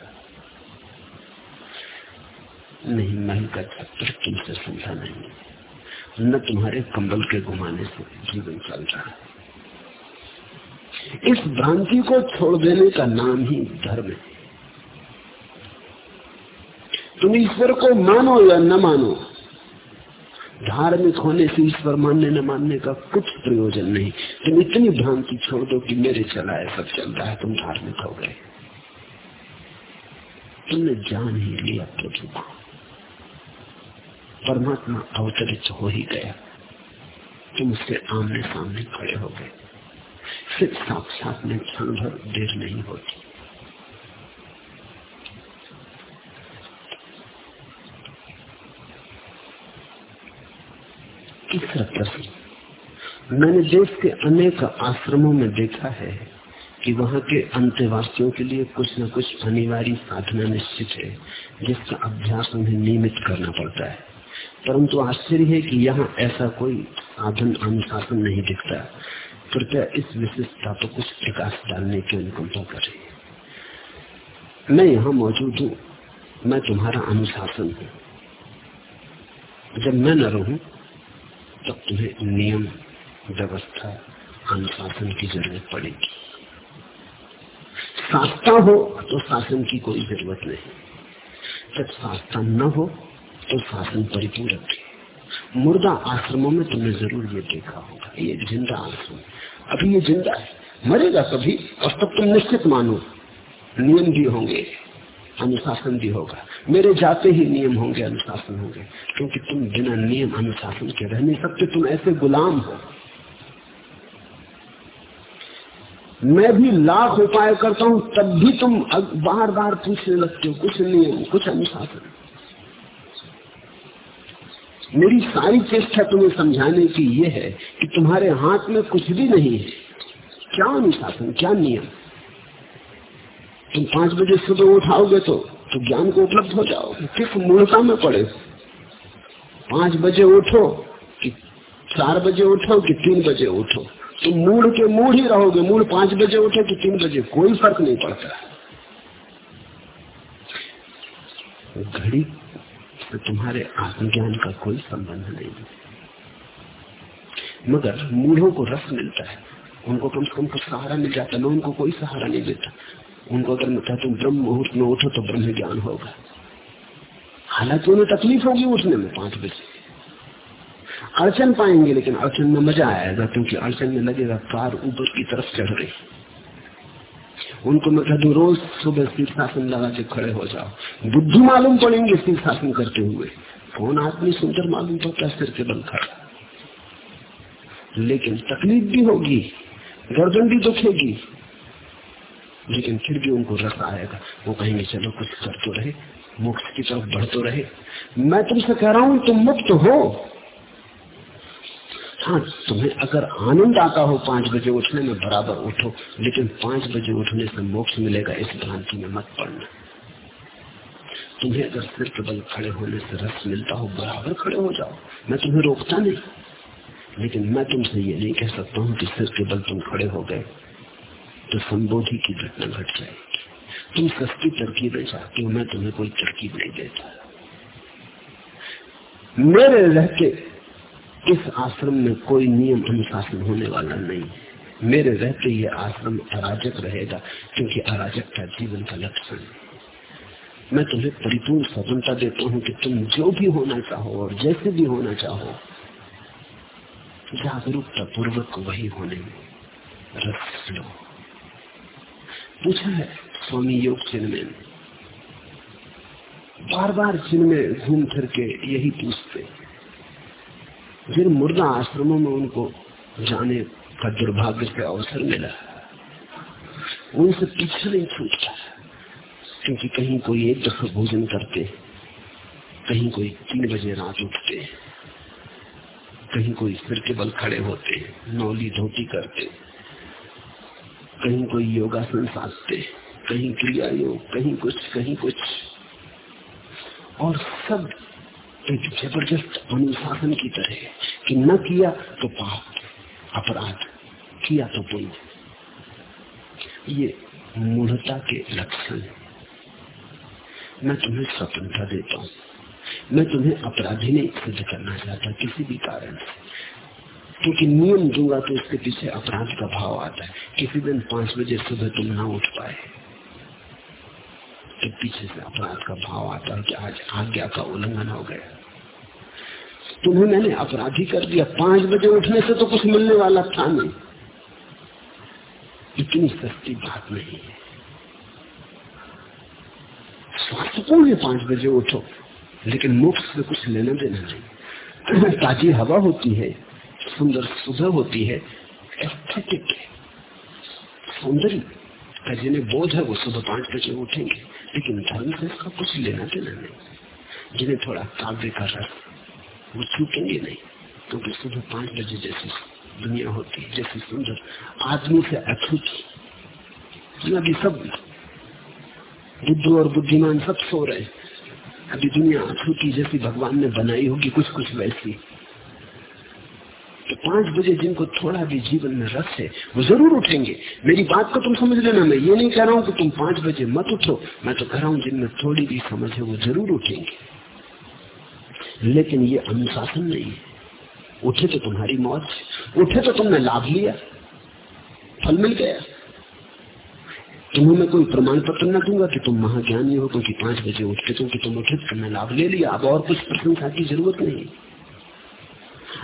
नहीं, महल का छप्पर तुमसे समझा नहीं न तुम्हारे कंबल के घुमाने से जीवन चल रहा है। इस भ्रांति को छोड़ देने का नाम ही धर्म है। तुम ईश्वर को मानो या न मानो, धार्मिक होने से ईश्वर मानने न मानने का कुछ प्रयोजन नहीं। तुम इतनी भ्रांति छोड़ दो कि मेरे चला है सब चल रहा है, तुम धार्मिक हो गए। तुमने जान ही लिया प्रभु को। परमात्मा अवतरित हो ही गया। तुम उसके आमने सामने खड़े हो गए। फिर साक्षात में क्षण भर देर नहीं होती। तीसरा प्रश्न मैंने देश के अनेक आश्रमों में देखा है कि वहाँ के अंत्यवासियों के लिए कुछ न कुछ अनिवार्य साधना निश्चित है, जिसका अभ्यास उन्हें नियमित करना पड़ता है। परंतु आश्चर्य है कि यहाँ ऐसा कोई साधन अनुशासन नहीं दिखता। कृपया इस विशिष्टता पर कुछ प्रकाश डालने की अनुकंपा करें। मैं यहाँ मौजूद हूँ। मैं तुम्हारा अनुशासन हूँ। जब मैं न रहूँ तब तुम्हें नियम, व्यवस्था, अनुशासन की ज़रूरत पड़ेगी। शास्त्रा हो तो शासन की कोई ज़रूरत नहीं। जब शास्त्रा न हो तो शासन परिपूरक है। मुर्दा आश्रमों में तुमने ज़रूर ये देखा होगा, ये ज़िंदा आश्रम अभी ये ज़िंदा है, मरेगा कभी, और तब तुम निश्चित मानो, नियम भी होंगे, अनुशासन भी होगा। मेरे जाते ही नियम होंगे, अनुशासन होंगे, क्योंकि तुम बिना नियम, अनुशासन के रह नहीं सकते, तुम ऐसे गुलाम हो। मैं भी लाख उपाय करता हूँ, तब भी तुम बार बार पूछने लगते हो, कुछ नियम, कुछ अनुशासन। मेरी सारी चेष्टा तुम्हें समझाने की यह है कि तुम्हारे हाथ में कुछ भी नहीं है। क्या अनुशासन, क्या नियम? तुम पाँच बजे सुबह उठाओगे तो तो ज्ञान को उपलब्ध हो जाओ किस मूलता में पड़े पाँच बजे उठो कि चार बजे उठो कि तीन बजे उठो। तुम मूड के मूड ही रहोगे। मूड पाँच बजे उठो कि तीन बजे। कोई फ़र्क नहीं पड़ता। घड़ी से तुम्हारे आत्मज्ञान का कोई संबंध नहीं। मगर मूढ़ों को रस मिलता है। उनको कम से कम कुछ सहारा मिल जाता है। उनको कोई सहारा नहीं देता। उनको अगर मैं तुम ब्रह्म मुहूर्त में उठो तो ब्रह्म ज्ञान होगा। हालाँकि उन्हें तकलीफ़ होगी उठने में पाँच बजे। अड़चन पाएँगे, लेकिन अड़चन में मज़ा आएगा, क्योंकि अड़चन में लगेगा कार ऊपर की तरफ़ चढ़ रही। उनको मैं कह दू, रोज सुबह शीर्षासन लगा के खड़े हो जाओ। बुद्धि मालूम पड़ेंगे शीर्षासन करते हुए। कौन आदमी सुंदर मालूम पड़ता है सिर के बल खड़ा लेकिन तकलीफ़ भी होगी, गर्दन भी दुखेगी। लेकिन फिर भी उनको रस आएगा। वो कहेंगे, चलो, कुछ कर तो रहे मुक्त की तरफ़ बढ़ तो रहे। मैं तुमसे कह रहा हूँ, तुम मुक्त हो। हाँ तुम्हें अगर आनंद आता हो पाँच बजे उठने में बराबर उठो, लेकिन पाँच बजे उठने से मोक्ष मिलेगा, इस भ्रांति में मत पड़ना। तुम्हें अगर सिर के बल खड़े होने से रस मिलता हो, बराबर खड़े हो जाओ। मैं तुम्हें रोकता नहीं। लेकिन मैं तुमसे ये नहीं कह सकता हूँ कि सिर के बल तुम खड़े हो गए तो संबोधि की घटना घट जाएगी। तुम सस्ती तरकीबें चाहती हो, मैं तुम्हें कोई तरकीब नहीं देता। मेरे रहते इस आश्रम में कोई नियम अनुशासन होने वाला नहीं। मेरे रहते ये आश्रम अराजक रहेगा, क्योंकि अराजकता जीवन का लक्षण है। मैं तुम्हें परिपूर्ण स्वतंत्रता देता हूँ कि तुम जो भी होना चाहो और जैसे भी होना चाहो, जागरूकता पूर्वक वही होने में रस लो। पूछा है स्वामी योग चिन्ह में बार बार चिन्ह में घूम फिर के यही पूछते जिन मुर्दा आश्रमों में उनको जाने का दुर्भाग्य से अवसर मिला। उनसे पीछे नहीं छूटता, क्योंकि कहीं कोई एक दफ़ा भोजन करते, कहीं कोई तीन बजे रात उठते, कहीं कोई सिर के बल खड़े होते, नौली धोती करते, कहीं कोई योगासन साधते, कहीं क्रिया योग, कहीं कुछ कहीं कुछ। और सब एक ज़बरदस्त अनुशासन की तरह कि न किया तो पाप, अपराध, किया तो पुण्य। ये मूढ़ता के लक्षण मैं तुम्हें स्वतंत्रता देता हूँ। मैं तुम्हें अपराधी नहीं सिद्ध करना चाहता किसी भी कारण से। क्योंकि नियम दूँगा तो इसके पीछे अपराध का भाव आता है। किसी दिन पाँच बजे सुबह तुम ना उठ पाए। तो पीछे से अपराध का भाव आता है कि आज आज्ञा का उल्लंघन हो गया। तुम्हें मैंने अपराधी कर दिया। पाँच बजे उठने से तो कुछ मिलने वाला था नहीं। इतनी सस्ती बात नहीं है। स्वास्थ्यपूर्ण है, पाँच बजे उठो। लेकिन मुफ़्त से कुछ लेना देना नहीं। ताजी हवा होती है, सुंदर सुबह होती है एस्थेटिक है। सौंदर्य का जिन्हें बोध है, वो सुबह पाँच बजे उठेंगे। लेकिन धर्म से इसका कुछ लेना देना नहीं। जिन्हें थोड़ा काव्य का रस वो चूकेंगे नहीं। क्योंकि तो सुबह पाँच बजे जैसी दुनिया होती जैसी सुंदर आदमी से अछूत अभी सब बुद्धू और बुद्धिमान सब सो रहे अभी दुनिया अछूती जैसी भगवान ने बनाई होगी कुछ कुछ वैसी। तो पाँच बजे जिनको थोड़ा भी जीवन में रस है, वो ज़रूर उठेंगे। मेरी बात को तुम समझ लेना, मैं ये नहीं कह रहा हूँ कि तुम पाँच बजे मत उठो। मैं तो कह रहा हूँ जिनमें थोड़ी भी समझ है, वो ज़रूर उठेंगे। लेकिन ये अनुशासन नहीं है। उठे तो तुम्हारी मौज उठे तो तुमने लाभ लिया, फल मिल गया। तुम्हें मैं कोई प्रमाण पत्र न दूँगा कि तुम महाज्ञानी हो, क्योंकि पाँच बजे उठते क्योंकि तुम उठे तो तुमने लाभ ले लिया। अब और कुछ प्रशंसा की ज़रूरत नहीं।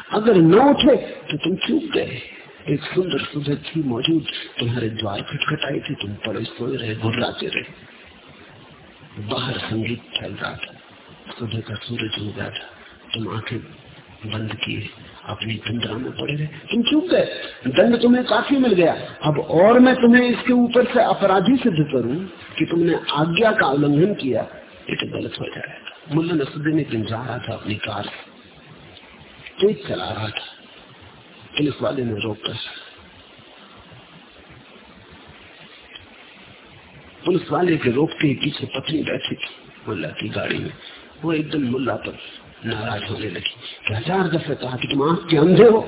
अगर न उठे तो तुम चूक गए। एक सुंदर सुबह थी मौजूद तुम्हारे द्वार खटखटाई थी, तुम पड़े सोए रहे घुर्राते रहे। बाहर संगीत फैल रहा था, सुबह का सूरज हो गया था। तुम आँखें बंद किए, अपनी तंत्रा में पड़े रहे। तुम चूक गए, दंड तुम्हें काफ़ी मिल गया। अब और मैं तुम्हें इसके ऊपर से अपराधी सिद्ध करूँ कि तुमने आज्ञा का उल्लंघन किया ये तो गलत हो जाएगा। मुल्ला नसुद्दीन एक दिन जा रहा था अपनी कार तेज चला रहा था पुलिस वाले ने रोककर पुलिस वाले के रोकते ही पीछे पत्नी बैठी थी मुल्ला की गाड़ी में वो एकदम मुल्ला पर नाराज़ होने लगी कि हज़ार दफे कहा कि तुम आँख के अंधे हो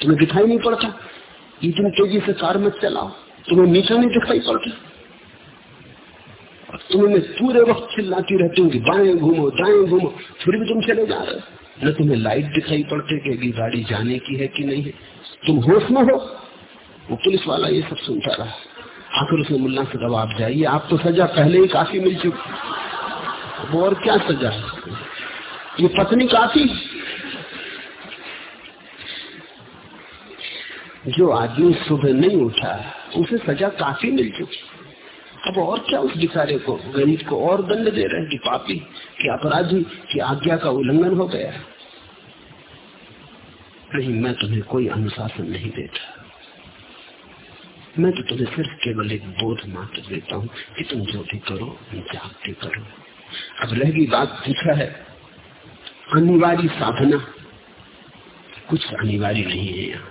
तुम्हें दिखाई नहीं पड़ता इतनी तेज़ी से कार मत चलाओ तुम्हें नीचा नहीं दिखाई पड़ता और तुम्हें मैं पूरे वक्त चिल्लाती रहती हूँ कि बाएँ घूमो दाएँ घूमो फिर भी तुम चले जा रहे न तुम्हें लाइट दिखाई पड़ते कि गाड़ी जाने की है कि नहीं है? तुम होश में हो? वो पुलिस वाला ये सब सुनता रहा। आखिर उसने मुल्ला से कहा, आप जाइए, आप तो सजा पहले ही काफ़ी मिल चुकी। वो और क्या सजा है? ये पत्नी काफ़ी। जो आदमी सुबह नहीं उठा, उसे सजा काफ़ी मिल चुकी। अब और क्या उस बिचारे को गरीब को और दंड दे रहे हैं कि पापी, कि अपराधी, कि आज्ञा का उल्लंघन हो गया? नहीं, मैं तुम्हें कोई अनुशासन नहीं देता। मैं तो तुम्हें सिर्फ़ केवल एक बोध मात्र देता हूँ कि तुम जो भी करो जागते करो। अब रहेगी बात पूछा है, अनिवार्य साधना। कुछ अनिवार्य नहीं है यहाँ।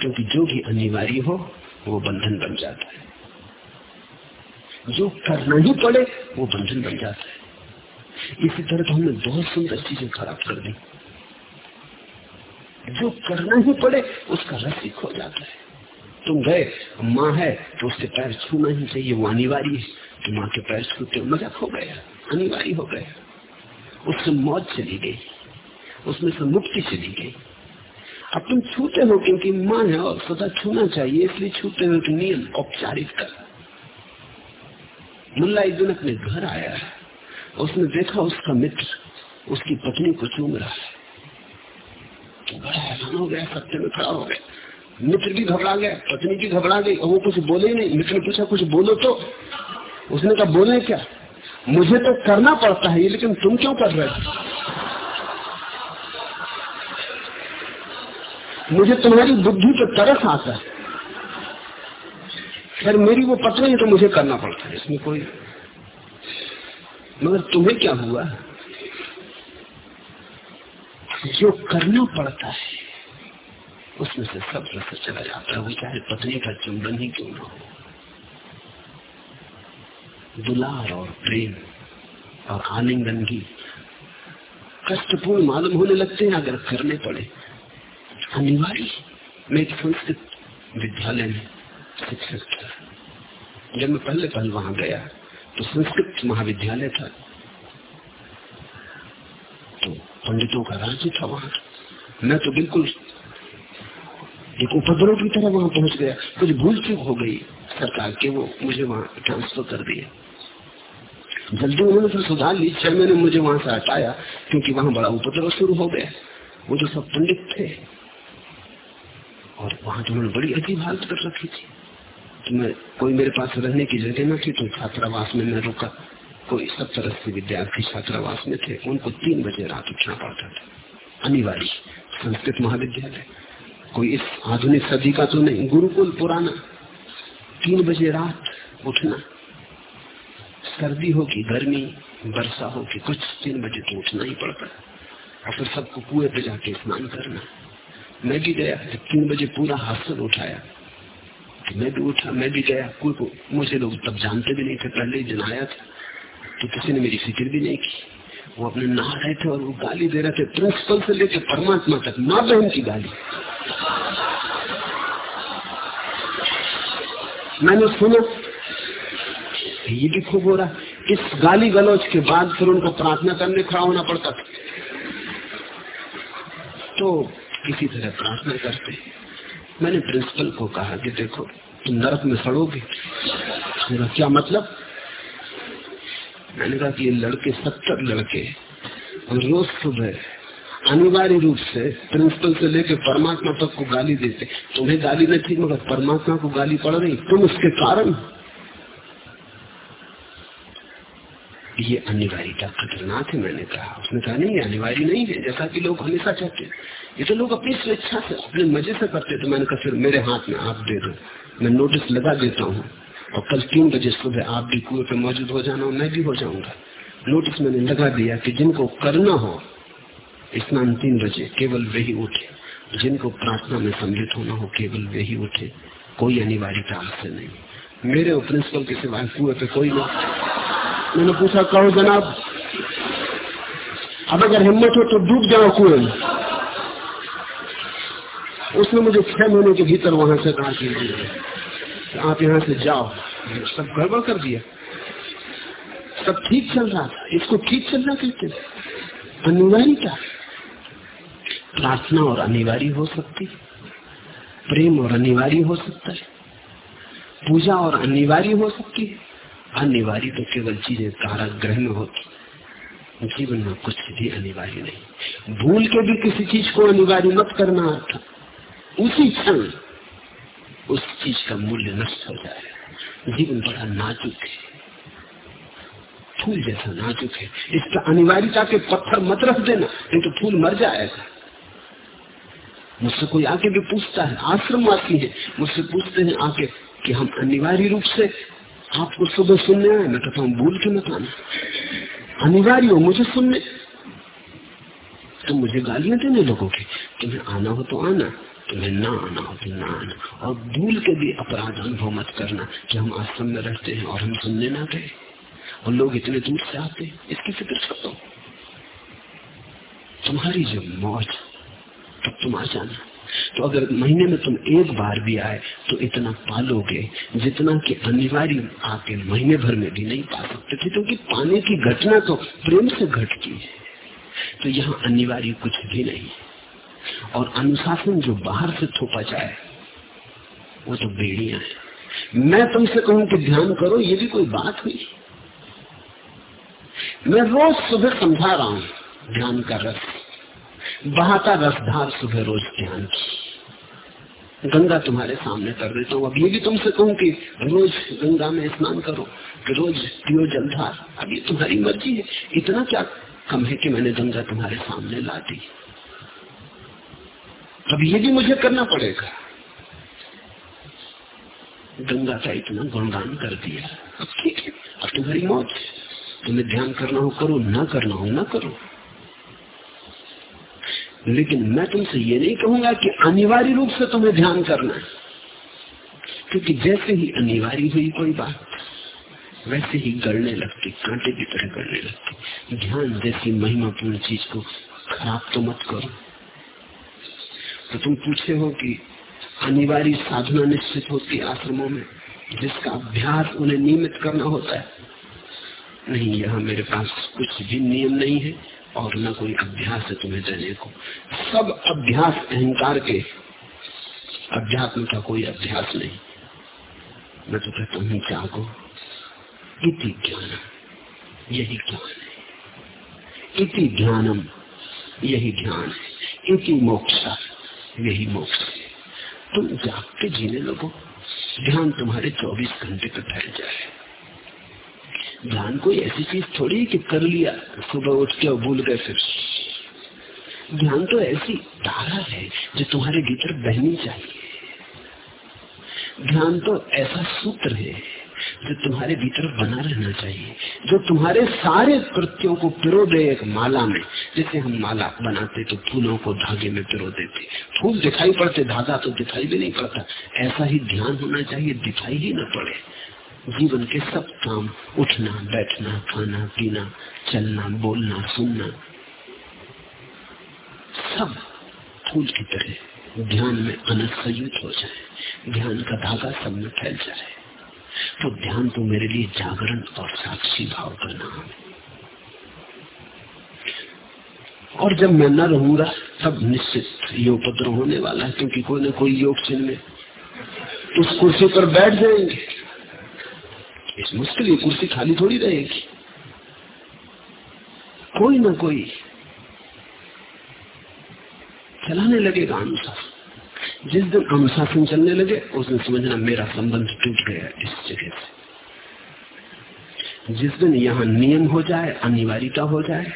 क्योंकि जो भी अनिवार्य हो वो बंधन बन जाता है। जो करना ही पड़े, वो बंधन बन जाता है। इसी तरह तो हमने बहुत सुंदर चीज़ें खराब कर दी। जो करना ही पड़े, उसका रस ही खो जाता है। तुम गए, माँ है तो उसके पैर छूना ही चाहिए, वो अनिवार्य है। कि माँ के पैर छूते मज़ाक हो गया, अनिवार्य हो गया। उससे मौत चली गई, उसमें से मुक्ति चली गई। अब तुम छूते हो क्योंकि माँ है और सदा छूना चाहिए, इसलिए छूते हो नियम औपचारिक का मुल्ला एक दिन अपने घर आया है, उसने देखा उसका मित्र, उसकी पत्नी को चूम रहा है। तो बड़ा हैरान हो गया, सत्य में खड़ा हो गया। मित्र भी घबरा गया, पत्नी भी घबरा गई, और वो कुछ बोले नहीं। मित्र ने पूछा, कुछ बोलो तो? उसने कहा, बोले क्या? मुझे तो करना पड़ता है लेकिन तुम क्यों कर रहे हो? मुझे तुम्हारी बुद्धि पे तरस आता है। फिर मेरी वो पत्नी तो मुझे करना पड़ता है, इसमें कोई मगर तुम्हें क्या हुआ? जो करना पड़ता है, उसमें से सब रस चला जाता है। वो चाहे पत्नी का चुंबन ही क्यों ना हो। दुलार और प्रेम और आलिंगन की कष्टपूर्ण मालूम होने लगते हैं अगर करने पड़े। अनिवार्य मैं संस्कृत विद्यालय में शिक्षक था। जब मैं पहले पहले वहाँ गया तो संस्कृत महाविद्यालय था। तो पंडितों का राज्य था वहाँ। मैं तो बिल्कुल एक उपद्रव की तरह वहाँ पहुँच गया। कुछ भूल चूक हो गई सरकार के, वो मुझे वहाँ ट्रांसफ़र कर दिया जल्दी उन्होंने फिर सुधार ली। छह महीने मुझे वहाँ से हटाया, क्योंकि वहाँ बड़ा उपद्रव शुरू हो गया। वो जो सब पंडित थे और वहाँ तो बड़ी अजीब हालत कर रखी थी। तो मैं कोई मेरे पास रहने की जगह न थी तो छात्रावास में मैं रुका। कोई सत्तर अस्सी विद्यार्थी छात्रावास में थे, उनको तीन बजे रात उठना पड़ता था। अनिवार्य संस्कृत महाविद्यालय। कोई इस आधुनिक सदी का तो नहीं, गुरुकुल पुराना। तीन बजे रात उठना। सर्दी होगी, गर्मी, वर्षा होगी, कुछ तीन बजे तो उठना ही पड़ता। और फिर सबको कुएँ पे जाके स्नान करना। मैं भी गया तीन बजे पूरा हासिल उठाया। तो मैं भी उठा, मैं भी गया। कुएँ को मुझे लोग तब जानते भी नहीं थे, पहले ही जनाया था। तो किसी ने मेरी फ़िक्र भी नहीं की। वो अपने नहा रहे थे और वो गाली दे रहे थे। प्रिंसिपल से लेकर परमात्मा तक, माँ बहन की गाली। मैंने सुना, ये भी खूब हो रहा। इस गाली गलौज के बाद फिर उनको प्रार्थना करने खड़ा होना पड़ता तो किसी तरह प्रार्थना करते मैंने प्रिंसिपल को कहा कि देखो, तुम नरक में सड़ोगे। मेरा क्या मतलब? मैंने कहा कि ये लड़के सत्तर लड़के रोज सुबह अनिवार्य रूप से प्रिंसिपल से लेकर परमात्मा तक को गाली देते। तुम्हें गाली नहीं थी, मगर परमात्मा को गाली पड़ रही। तुम उसके कारण ये अनिवार्यता खतरनाक है, मैंने कहा। उसने कहा, नहीं अनिवार्य नहीं है, जैसा कि लोग हमेशा चाहते ये तो लोग अपनी स्वेच्छा से, अपने मज़े से करते तो मैंने कहा, फिर मेरे हाथ में आप दे दो। मैं नोटिस लगा देता हूँ। और कल तीन बजे? सुबह आप भी कुएँ पे मौजूद हो जाना मैं भी हो जाऊँगा। नोटिस मैंने लगा दिया कि जिनको करना हो, स्नान तीन बजे, केवल वे ही उठे। जिनको प्रार्थना में सम्मिलित होना हो, केवल वे ही उठे। कोई अनिवार्यता से नहीं। मेरे और प्रिंसिपल के सिवाय कुएँ पे कोई नहीं मैंने पूछा, कहो जनाब, अब अगर हिम्मत हो तो डूब जाओ कुएँ उसने मुझे छह महीने के भीतर वहाँ से कहा कि आप यहाँ से जाओ। सब गड़बड़ कर दिया। सब ठीक चल रहा था। इसको ठीक चल रहा कहते अनिवार्यता प्रार्थना और अनिवार्य हो सकती प्रेम और अनिवार्य हो सकता है। पूजा और अनिवार्य हो सकती है। अनिवार्य तो केवल चीज़ें काराग्रह में होती जीवन में कुछ भी अनिवार्य नहीं। भूल के भी किसी चीज़ को अनिवार्य मत करना उसी क्षण उस चीज़ का मूल्य नष्ट हो जाए। जीवन बड़ा नाजुक है। फूल जैसा नाजुक है। इसका अनिवार्यता के पत्थर मत रख देना, नहीं तो फूल मर जाएगा। मुझसे कोई आके भी पूछता है, आश्रम आती है, मुझसे पूछते हैं आके कि हम अनिवार्य रूप से आपको सुबह सुनने आए, मैं कहता हूँ, भूल के मत आना। अनिवार्य हो, मुझे सुनने। तो मुझे गालियाँ देने लोगों की तुम्हें आना हो तो आना तुम्हें ना आना हो तो ना आना। और भूल के भी अपराध अनुभव मत करना, कि हम आश्रम में रहते हैं और हम सुनने ना गए। और लोग इतने दूर से आते इसकी फ़िक्र करो तुम्हारी जो मौज, तब तुम आ जाना। तो अगर महीने में तुम एक बार भी आए तो इतना पालोगे जितना कि अनिवार्य आके महीने भर में भी नहीं पा सकते थे, क्योंकि पाने की घटना तो प्रेम से घटती है। तो यहाँ अनिवार्य कुछ भी नहीं और अनुशासन जो बाहर से थोपा जाए, वो तो बेड़िया है। मैं तुमसे कहूँ कि ध्यान करो, ये भी कोई बात हुई मैं रोज सुबह समझा रहा हूँ, ध्यान का रस। बहाता रसधार सुबह रोज ध्यान गंगा तुम्हारे सामने कर देता हूँ। अब ये भी तुमसे कहूँ कि रोज गंगा में स्नान करो रोज पियो जलधार। अब ये तुम्हारी मर्ज़ी है। इतना क्या कम है कि मैंने गंगा तुम्हारे सामने ला दी? अब ये भी मुझे करना पड़ेगा। गंगा का इतना गुणगान कर दिया। अब ठीक है। अब तुम्हारी मौत तुम्हें ध्यान करना हो, करो। ना करना हो, ना करो। लेकिन मैं तुमसे ये नहीं कहूँगा कि अनिवार्य रूप से तुम्हें ध्यान करना है। क्योंकि जैसे ही अनिवार्य हुई कोई बात, वैसे ही गड़ने लगती, कांटे की तरह गड़ने लगती। ध्यान जैसी महिमापूर्ण चीज़ को खराब तो मत करो। तो तुम पूछे हो कि अनिवार्य साधना निश्चित होती आश्रमों में, जिसका अभ्यास उन्हें नियमित करना होता है? नहीं, यहाँ मेरे पास कुछ भी नियम नहीं है। और न कोई अभ्यास है तुम्हें देने को। सब अभ्यास अहंकार के। अध्यात्म का कोई अभ्यास नहीं। मैं तो कहता हूँ जागो इति ज्ञान यही ज्ञान है। इति ज्ञानम। यही ध्यान है। इति मोक्षा। यही मोक्ष है। तुम जाग के जीने लगो। ध्यान तुम्हारे 24 घंटे पे फैल जाए। ध्यान कोई ऐसी चीज़ थोड़ी कि कर लिया, सुबह उठ के और भूल गए फिर। ध्यान तो ऐसी धारा है जो तुम्हारे भीतर बहनी चाहिए। ध्यान तो ऐसा सूत्र है जो तुम्हारे भीतर बना रहना चाहिए, जो तुम्हारे सारे कृत्यों को पिरो दे एक माला में, जैसे हम माला बनाते तो फूलों को धागे में पिरो देते फूल दिखाई पड़ते, धागा तो दिखाई भी नहीं पड़ता। ऐसा ही ध्यान होना चाहिए, दिखाई ही ना पड़े। जीवन के सब काम उठना, बैठना, खाना, पीना, चलना, बोलना, सुनना। सब फूल की तरह ध्यान में अनंत हो जाए। ध्यान का धागा सब में फैल जाए। तो ध्यान तो मेरे लिए जागरण और साक्षी भाव का नाम है। और जब मैं न रहूँगा, तब निश्चित ये उपद्रव होने वाला है, क्योंकि कोई ना कोई योग चिन्ह में उस कुर्सी पर बैठ जाएँगे। इस मुश्किल ये कुर्सी खाली थोड़ी रहेगी। कोई ना कोई चलाने लगेगा अनुशासन जिस दिन अनुशासन चलने लगे, उस दिन समझना मेरा संबंध टूट गया इस जगह से। जिस दिन यहाँ नियम हो जाए, अनिवार्यता हो जाए,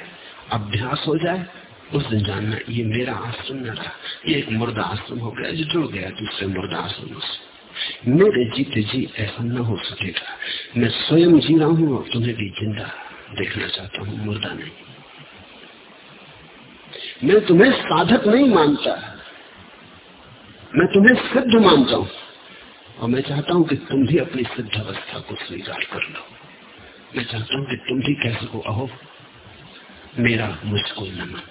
अभ्यास हो जाए, उस दिन जानना, ये मेरा आश्रम न रहा। ये एक मुर्दा आश्रम हो गया जो जुड़ गया दूसरे मुर्दा आश्रम से। मेरे जीते जी ऐसा न हो सकेगा। मैं स्वयं जी रहा हूँ और तुम्हें भी ज़िंदा देखना चाहता हूँ, मुर्दा नहीं। मैं तुम्हें साधक नहीं मानता। मैं तुम्हें सिद्ध मानता हूँ। और मैं चाहता हूँ कि तुम भी अपनी सिद्ध अवस्था को स्वीकार कर लो। मैं चाहता हूँ कि तुम भी कह सको, अहो, मेरा मुझको नमन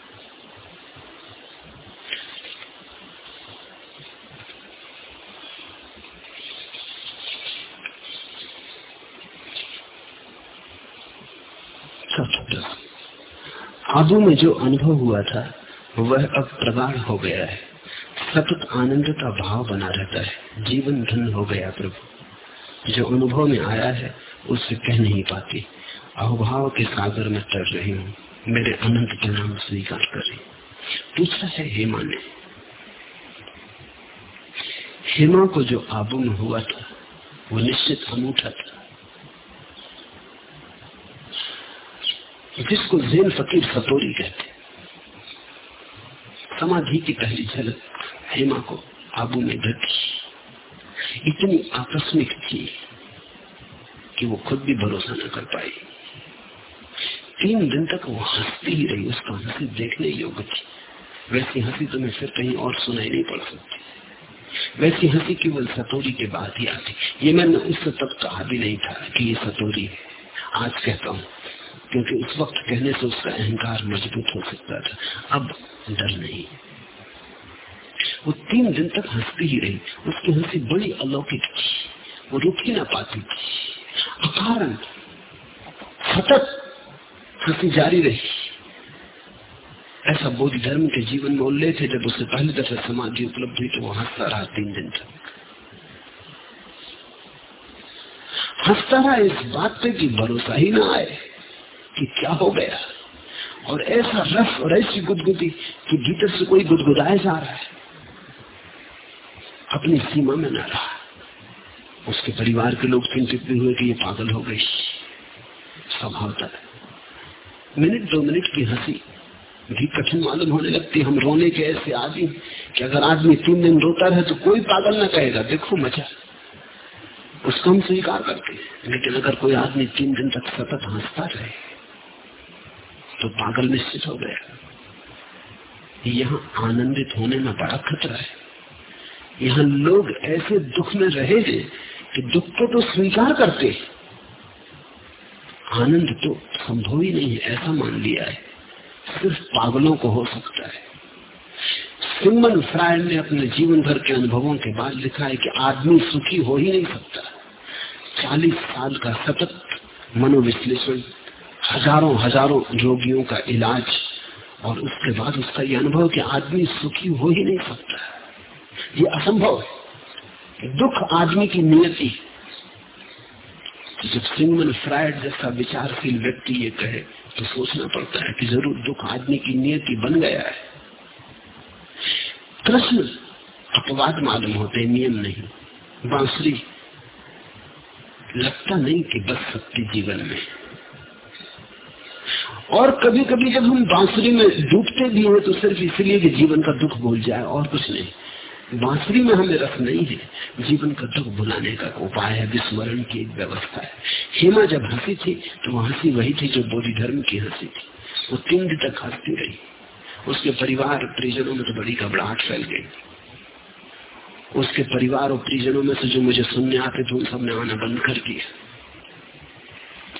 आदू में जो अनुभव हुआ था, वह अब प्रगाढ़ हो गया है। सतत आनंद का भाव बना रहता है। जीवन धन हो गया प्रभु। जो अनुभव में आया है, उससे कह नहीं पाती। अभाव के सागर में तर रही हूँ। मेरे अनंत के नाम स्वीकार कर। रही पूछा है हेमा ने। हेमा को जो आबू में हुआ था, वो निश्चित अनूठा था। जिसको जैन फकीर सतोरी कहते समाधि की पहली झलक हेमा को आबू में घटी इतनी आकस्मिक थी कि वो खुद भी भरोसा न कर पाई। तीन दिन तक वो हंसती ही रही, उसका हँसी देखने योग्य थी। वैसी हँसी तुम्हें फिर कहीं और सुनाई नहीं पड़ सकती। वैसी हँसी केवल सतोरी के बाद ही आती। ये मैंने उससे तब कहा भी नहीं था कि ये सतोरी है। आज कहता हूँ क्योंकि उस वक्त कहने से उसका अहंकार मज़बूत हो सकता था। अब डर नहीं। वो तीन दिन तक हंसती ही रही। उसकी हँसी बड़ी अलौकिक थी। वो रुक ही ना पाती थी। अकारण सतत हँसी जारी रही। ऐसा बोध धर्म के जीवन में उल्लेख थे जब उससे पहली दफे समाधि उपलब्ध हुई तो वो हंसता रहा तीन दिन तक। हंसता रहा इस बात पे कि भरोसा ही ना आए। कि क्या हो गया? और ऐसा रस और ऐसी गुदगुदी कि भीतर से कोई गुदगुदाया जा रहा है। अपनी सीमा में न रहा। उसके परिवार के लोग चिंतित भी हुए कि ये पागल हो गई। स्वभावता मिनट, दो मिनट की हँसी भी कठिन मालूम होने लगती। हम रोने के ऐसे आदमी कि अगर आदमी तीन दिन रोता रहे तो कोई पागल ना कहेगा, देखो मज़ा। उसको हम स्वीकार करते हैं। लेकिन अगर कोई आदमी तीन दिन तक सतत हंसता रहे तो पागल निश्चित हो गया। यहाँ आनंदित होने में बड़ा खतरा है। यहाँ लोग ऐसे दुख में रहे हैं कि दुख को तो स्वीकार करते आनंद तो संभव ही नहीं है, ऐसा मान लिया है। सिर्फ़ पागलों को हो सकता है। सिमन फ्रायड ने अपने जीवन भर के अनुभवों के बाद लिखा है कि आदमी सुखी हो ही नहीं सकता। चालीस साल का सतत मनोविश्लेषण हज़ारों हज़ारों रोगियों का इलाज और उसके बाद उसका यह अनुभव कि आदमी सुखी हो ही नहीं सकता ये असंभव है दुख आदमी की नियति जब सिंगमन फ्रायड जैसा विचारशील व्यक्ति ये कहे तो सोचना पड़ता है कि ज़रूर दुख आदमी की नियति बन गया है। कृष्ण अपवाद मालूम होते नियम नहीं। बांसुरी, लगता नहीं कि बच सकती जीवन में और कभी कभी जब हम बांसुरी में डूबते भी हैं तो सिर्फ़ इसलिए कि जीवन का दुख भूल जाए, और कुछ नहीं। बांसुरी में हमें रस नहीं है। जीवन का दुख भुलाने का उपाय है, विस्मरण की एक व्यवस्था है। हेमा जब हँसी थी तो हँसी वही थी जो बोधि धर्म की हँसी थी। वो तीन दिन तक हंसती रही। उसके परिवार परिजनों में तो बड़ी घबराहट फैल गई। उसके परिवार और परिजनों में से जो मुझे सुनने आते थे, उन सबने आना बंद कर दिया।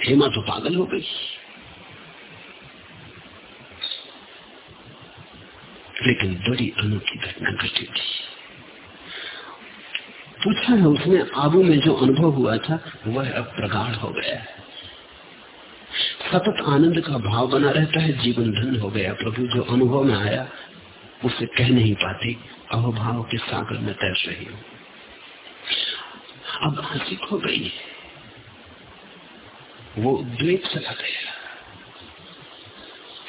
हेमा तो पागल हो गई। लेकिन बड़ी अनोखी घटना घटी थी पूछा है उसने आबू में जो अनुभव हुआ था वह अब प्रगाढ़ हो गया है सतत आनंद का भाव बना रहता है जीवन धन हो गया प्रभु जो अनुभव में आया उसे कह नहीं पाती अहोभाव के सागर में तैर रही हूँ अब हँसी खो गई है वो उद्वेग चला गया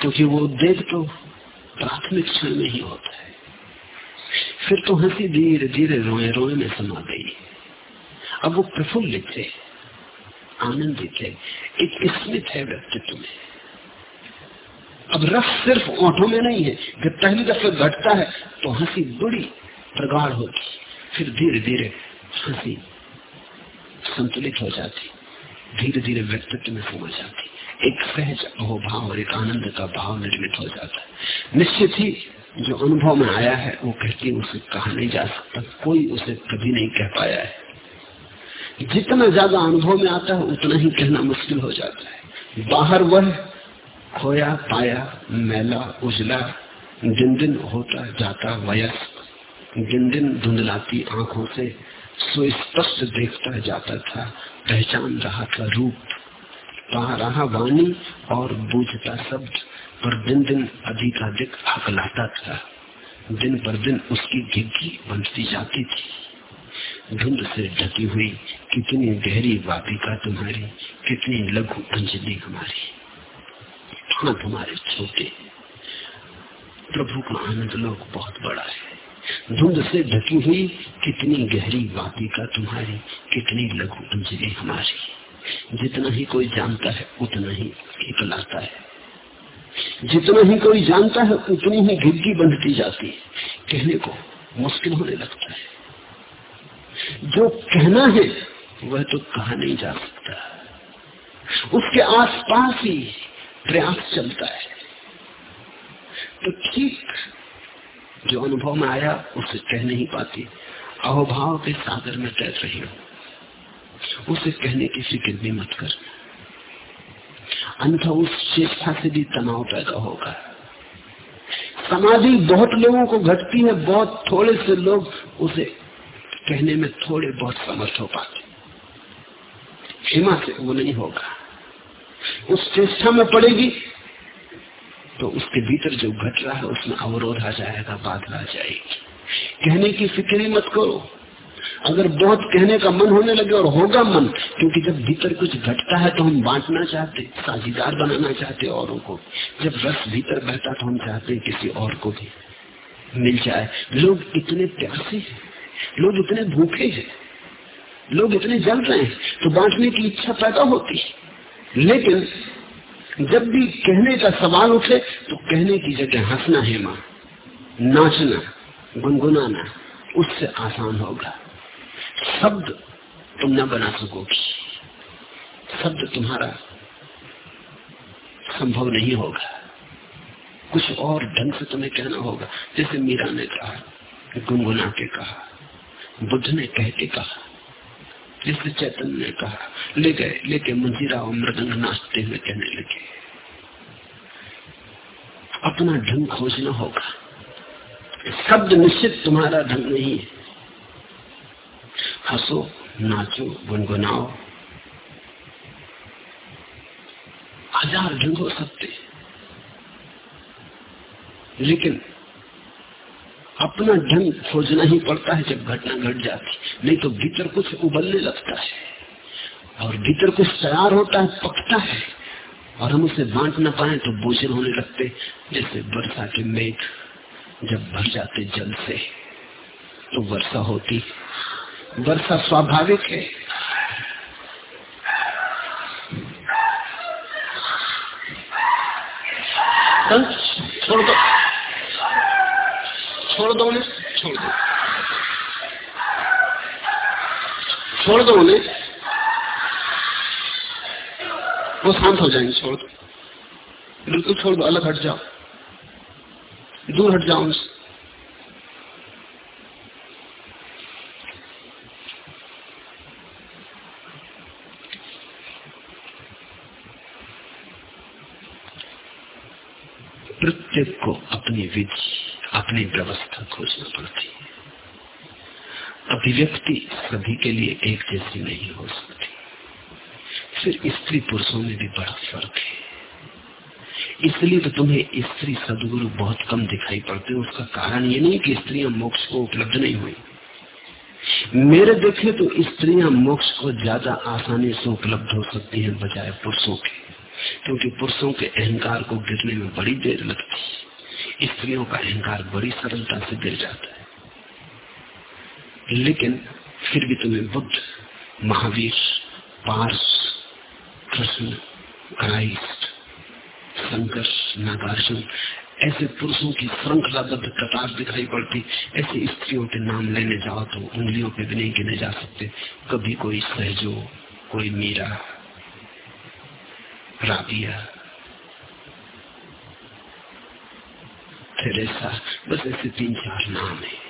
क्योंकि वो उद्वेग तो प्राथमिक क्षण में ही होता है। फिर तो हँसी धीरे धीरे रोए रोए में समा गई। अब वो प्रफुल्लित है आनंदित है एक स्मित है व्यक्तित्व में अब रस सिर्फ़ ओठों में नहीं है, जब पहली दफे घटता है तो हँसी बड़ी प्रगाढ़ होती। फिर धीरे धीरे हँसी संतुलित हो जाती। धीरे धीरे व्यक्तित्व में समझ आती एक सहज अहोभाव और एक आनंद का भाव निर्मित हो जाता है। निश्चित ही जो अनुभव में आया है, वो कहती उसे कहा नहीं जा सकता। कोई उसे कभी नहीं कह पाया है। जितना ज़्यादा अनुभव में आता है, उतना ही कहना मुश्किल हो जाता है। बाहर वह खोया, पाया, मैला, उजला दिन दिन होता जाता वयस्क दिन दिन धुंधलाती आँखों से सुस्पष्ट देखता जाता था, पहचान रहा था रूप। पा रहा वाणी और बूझता शब्द पर दिन दिन अधिकाधिक हकलाता था। दिन पर दिन उसकी घिग्गी बनती जाती थी। धुंध से ढकी हुई कितनी गहरी वापिका तुम्हारी, कितनी लघु अंजलि हमारी। हाँ तुम्हारे छोटे। प्रभु का आनंद लोक बहुत बड़ा है। धुंध से ढकी हुई कितनी गहरी वापिका तुम्हारी, कितनी लघु अंजलि हमारी। जितना ही कोई जानता है, उतना ही इकलाता है। जितना ही कोई जानता है, उतनी ही गिरगी बंधती जाती है। कहने को मुश्किल होने लगता है। जो कहना है, वह तो कहा नहीं जा सकता। उसके आसपास ही प्रयास चलता है। तो ठीक जो अनुभव में आया, उसे कह नहीं पाती। अहोभाव के सागर में तैर रही हो। उसे कहने की फ़िक्र भी मत कर। अन्यथा उस चेष्टा से भी तनाव पैदा होगा। समाधि बहुत लोगों को घटती है, बहुत थोड़े से लोग उसे कहने में थोड़े बहुत समर्थ हो पाते। हिमा से वो नहीं होगा। उस चेष्टा में पड़ेगी तो उसके भीतर जो घट रहा है, उसमें अवरोध आ जाएगा, बाधा आ जाएगी। कहने की फ़िक्र मत करो। अगर बहुत कहने का मन होने लगे और होगा मन, क्योंकि जब भीतर कुछ घटता है तो हम बांटना चाहते, साझीदार बनाना चाहते औरों को। जब रस भीतर बहता तो हम चाहते किसी और को भी मिल जाए। लोग इतने प्यासे हैं, लोग इतने भूखे हैं, लोग इतने जल रहे हैं तो बांटने की इच्छा पैदा होती है। लेकिन जब भी कहने का सवाल उठे तो कहने की जगह हंसना है माँ नाचना, गुनगुनाना, उससे आसान होगा। शब्द तुम न बना सकोगी। शब्द तुम्हारा संभव नहीं होगा। कुछ और ढंग से तुम्हें कहना होगा। जैसे मीरा ने कहा, गुनगुना के कहा, बुद्ध ने कह के कहा, जैसे चैतन्य ने कहा, ले गए, लेके मंजीरा और मृदंग नाचते हुए कहने लगे। अपना ढंग खोजना होगा। शब्द निश्चित तुम्हारा ढंग नहीं है। हंसो, नाचो, गुनगुनाओ। हज़ार ढंग हो सकते लेकिन अपना ढंग खोजना ही पड़ता है जब घटना घट गट जाती। नहीं तो भीतर कुछ उबलने लगता है। और भीतर कुछ तैयार होता है, पकता है। और हम उसे बांट ना पाए तो बोझल होने लगते। जैसे वर्षा के मेघ जब भर जाते जल से तो वर्षा होती। वर्षा स्वाभाविक है। छोड़ दो। छोड़ दो उन्हें, छोड़ दो। छोड़ दो उन्हें। वो शांत हो जाएँगे, छोड़ दो। बिल्कुल छोड़ दो, अलग हट जाओ। दूर हट जाओ उनसे। प्रत्येक को अपनी विधि, अपनी व्यवस्था खोजना पड़ती है। अभिव्यक्ति सभी के लिए एक जैसी नहीं हो सकती। फिर स्त्री पुरुषों में भी बड़ा फ़र्क है। इसलिए तो तुम्हें स्त्री सदगुरु बहुत कम दिखाई पड़ते हैं। उसका कारण ये नहीं कि स्त्रियाँ मोक्ष को उपलब्ध नहीं हुई। मेरे देखे तो स्त्रियाँ मोक्ष को ज़्यादा आसानी से उपलब्ध हो सकती हैं बजाय पुरुषों के। क्योंकि पुरुषों के अहंकार को गिरने में बड़ी देर लगती स्त्रियों का अहंकार बड़ी सरलता से गिर जाता है। लेकिन फिर भी तुम्हें बुद्ध, महावीर, पार्स, कृष्ण, क्राइस्ट, शंकर, नागार्जुन ऐसे पुरुषों की श्रृंखलाबद्ध कतार दिखाई पड़ती। ऐसे स्त्रियों के नाम लेने जाओ तो उंगलियों पे भी नहीं गिने जा सकते। कभी कोई सहजो, कोई मीरा राबिया थेरेसा बस ऐसे तीन चार नाम है।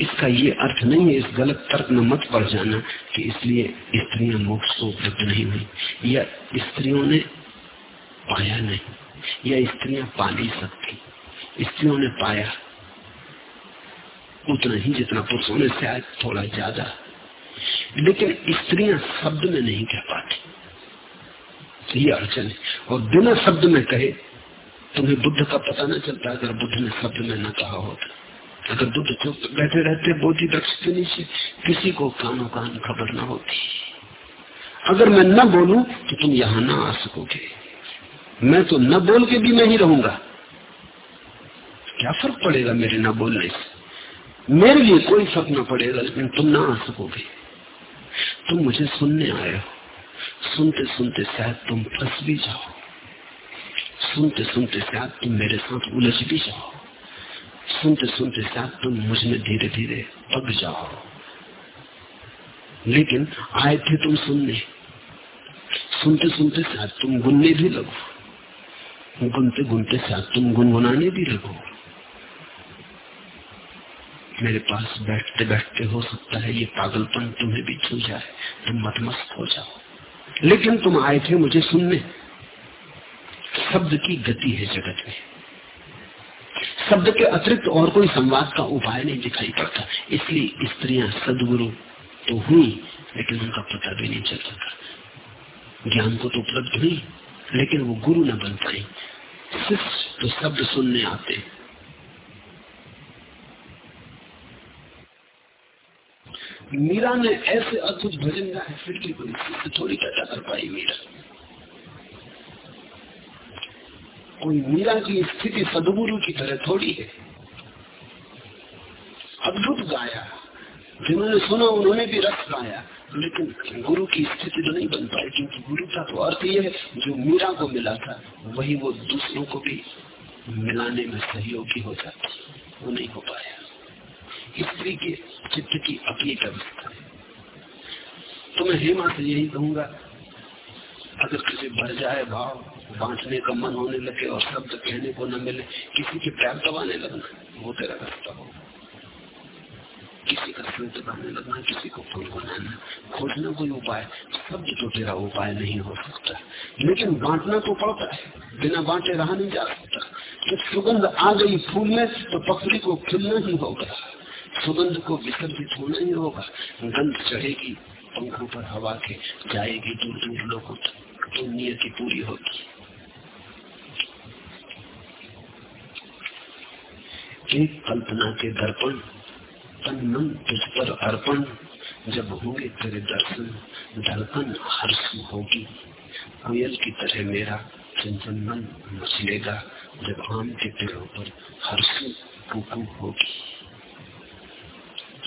इसका ये अर्थ नहीं है इस गलत तर्क में मत पड़ जाना कि इसलिए स्त्रियाँ मोक्ष को उपलब्ध नहीं हुई, या स्त्रियों ने पाया नहीं, या स्त्रियाँ पा नहीं सकती। स्त्रियों ने पाया उतना ही जितना पुरुषों ने, शायद थोड़ा ज़्यादा। लेकिन स्त्रियाँ शब्द में नहीं कह पाती। ये अड़चन है। और बिना शब्द में कहे, तुम्हें बुद्ध का पता न चलता अगर बुद्ध ने शब्द में न कहा होता। अगर बुद्ध चुप बैठे रहते बोधी वृक्ष के नीचे, किसी को कानो कान खबर ना होती। अगर मैं न बोलूँ तो तुम यहाँ ना आ सकोगे। मैं तो न बोल के भी नहीं रहूँगा। क्या फ़र्क पड़ेगा मेरे न बोलने से? मेरे लिए कोई फ़र्क न पड़ेगा, लेकिन तुम ना आ सकोगे। तुम मुझे सुनने आए हो। सुनते सुनते शायद तुम फंस भी जाओ। सुनते सुनते शायद तुम मेरे साथ उलझ भी जाओ। सुनते सुनते शायद तुम मुझमें धीरे धीरे पग जाओ। लेकिन आए थे तुम सुनने। सुनते सुनते शायद तुम गुनने भी लगो। गुनते गुनते शायद तुम गुनगुनाने भी लगो। मेरे पास बैठते बैठते हो सकता है ये पागलपन तुम्हें भी छू जाए। तुम मतमस्त हो जाओ। लेकिन तुम आए थे मुझे सुनने। शब्द की गति है जगत में। शब्द के अतिरिक्त और कोई संवाद का उपाय नहीं दिखाई पड़ता। इसलिए स्त्रियाँ सदगुरु तो हुई, लेकिन उनका पता भी नहीं चल सका ज्ञान को तो उपलब्ध हुई, लेकिन वो गुरु न बन पाई। शिष्य तो शब्द सुनने आते। मीरा ने ऐसे अद्भुत भजन गाए, फिर भी कोई थोड़ी पैदा कर पाई मीरा। कोई मीरा की स्थिति सदगुरु की तरह थोड़ी है। अद्भुत गाया। जिन्होंने सुना, उन्होंने भी रस गाया। लेकिन गुरु की स्थिति तो नहीं बन पाई, क्योंकि गुरु का तो अर्थ ये है, जो मीरा को मिला था, वही वो दूसरों को भी मिलाने में सहयोगी हो जाती। वो नहीं हो पाया। स्त्री के चित्त की अपनी व्यवस्था है तो मैं हेमा से यही कहूँगा, अगर किसी भर जाए भाव, बांटने का मन होने लगे और शब्द कहने को न मिले, किसी के प्यार दबाने लगना, वो तेरा रास्ता हो किसी का सिर दबाने लगना, किसी को फूल बनाना, खोजना कोई उपाय, शब्द तो तेरा उपाय नहीं हो सकता। लेकिन बांटना तो पड़ता है, बिना बांटे रहा नहीं जा सकता। जब सुगंध आ गई फूल में तो पकड़ी को खिलना ही होगा। सुगंध को विसर्जित होना ही होगा। गंध चढ़ेगी, पंखों पर हवा के जाएगी दूर दूर लोगों तक तो नियति पूरी होगी। एक कल्पना के दर्पण तन मन तुझ पर अर्पण, जब होंगे तेरे दर्शन, धड़कन हर्ष होगी। कोयल की तरह मेरा चंचन मन मचलेगा, जब आम के पेड़ों पर हर्ष होगी।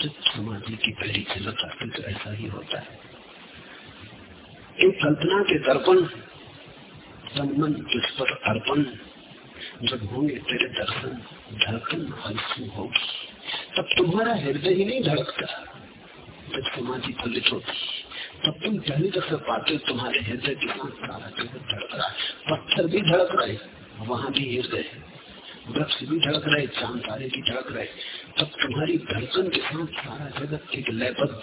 जब समाधि की पहली झलक आती तो ऐसा ही होता है। एक कल्पना के दर्पण तन मन तुझ पर अर्पण, जब होंगे तेरे दर्शन, धड़कन हल्सू होगी। तब तुम्हारा हृदय ही नहीं धड़कता, जब समाधि फलित होती तब तुम पहली दफे पाते तुम्हारे हृदय के साथ धड़क रहा है। पत्थर भी धड़क रहे वहाँ भी हृदय वृक्ष भी धड़क रहे चाँद तारे भी धड़क रहे, तब तुम्हारी धड़कन के साथ सारा जगत एक लयबद्ध,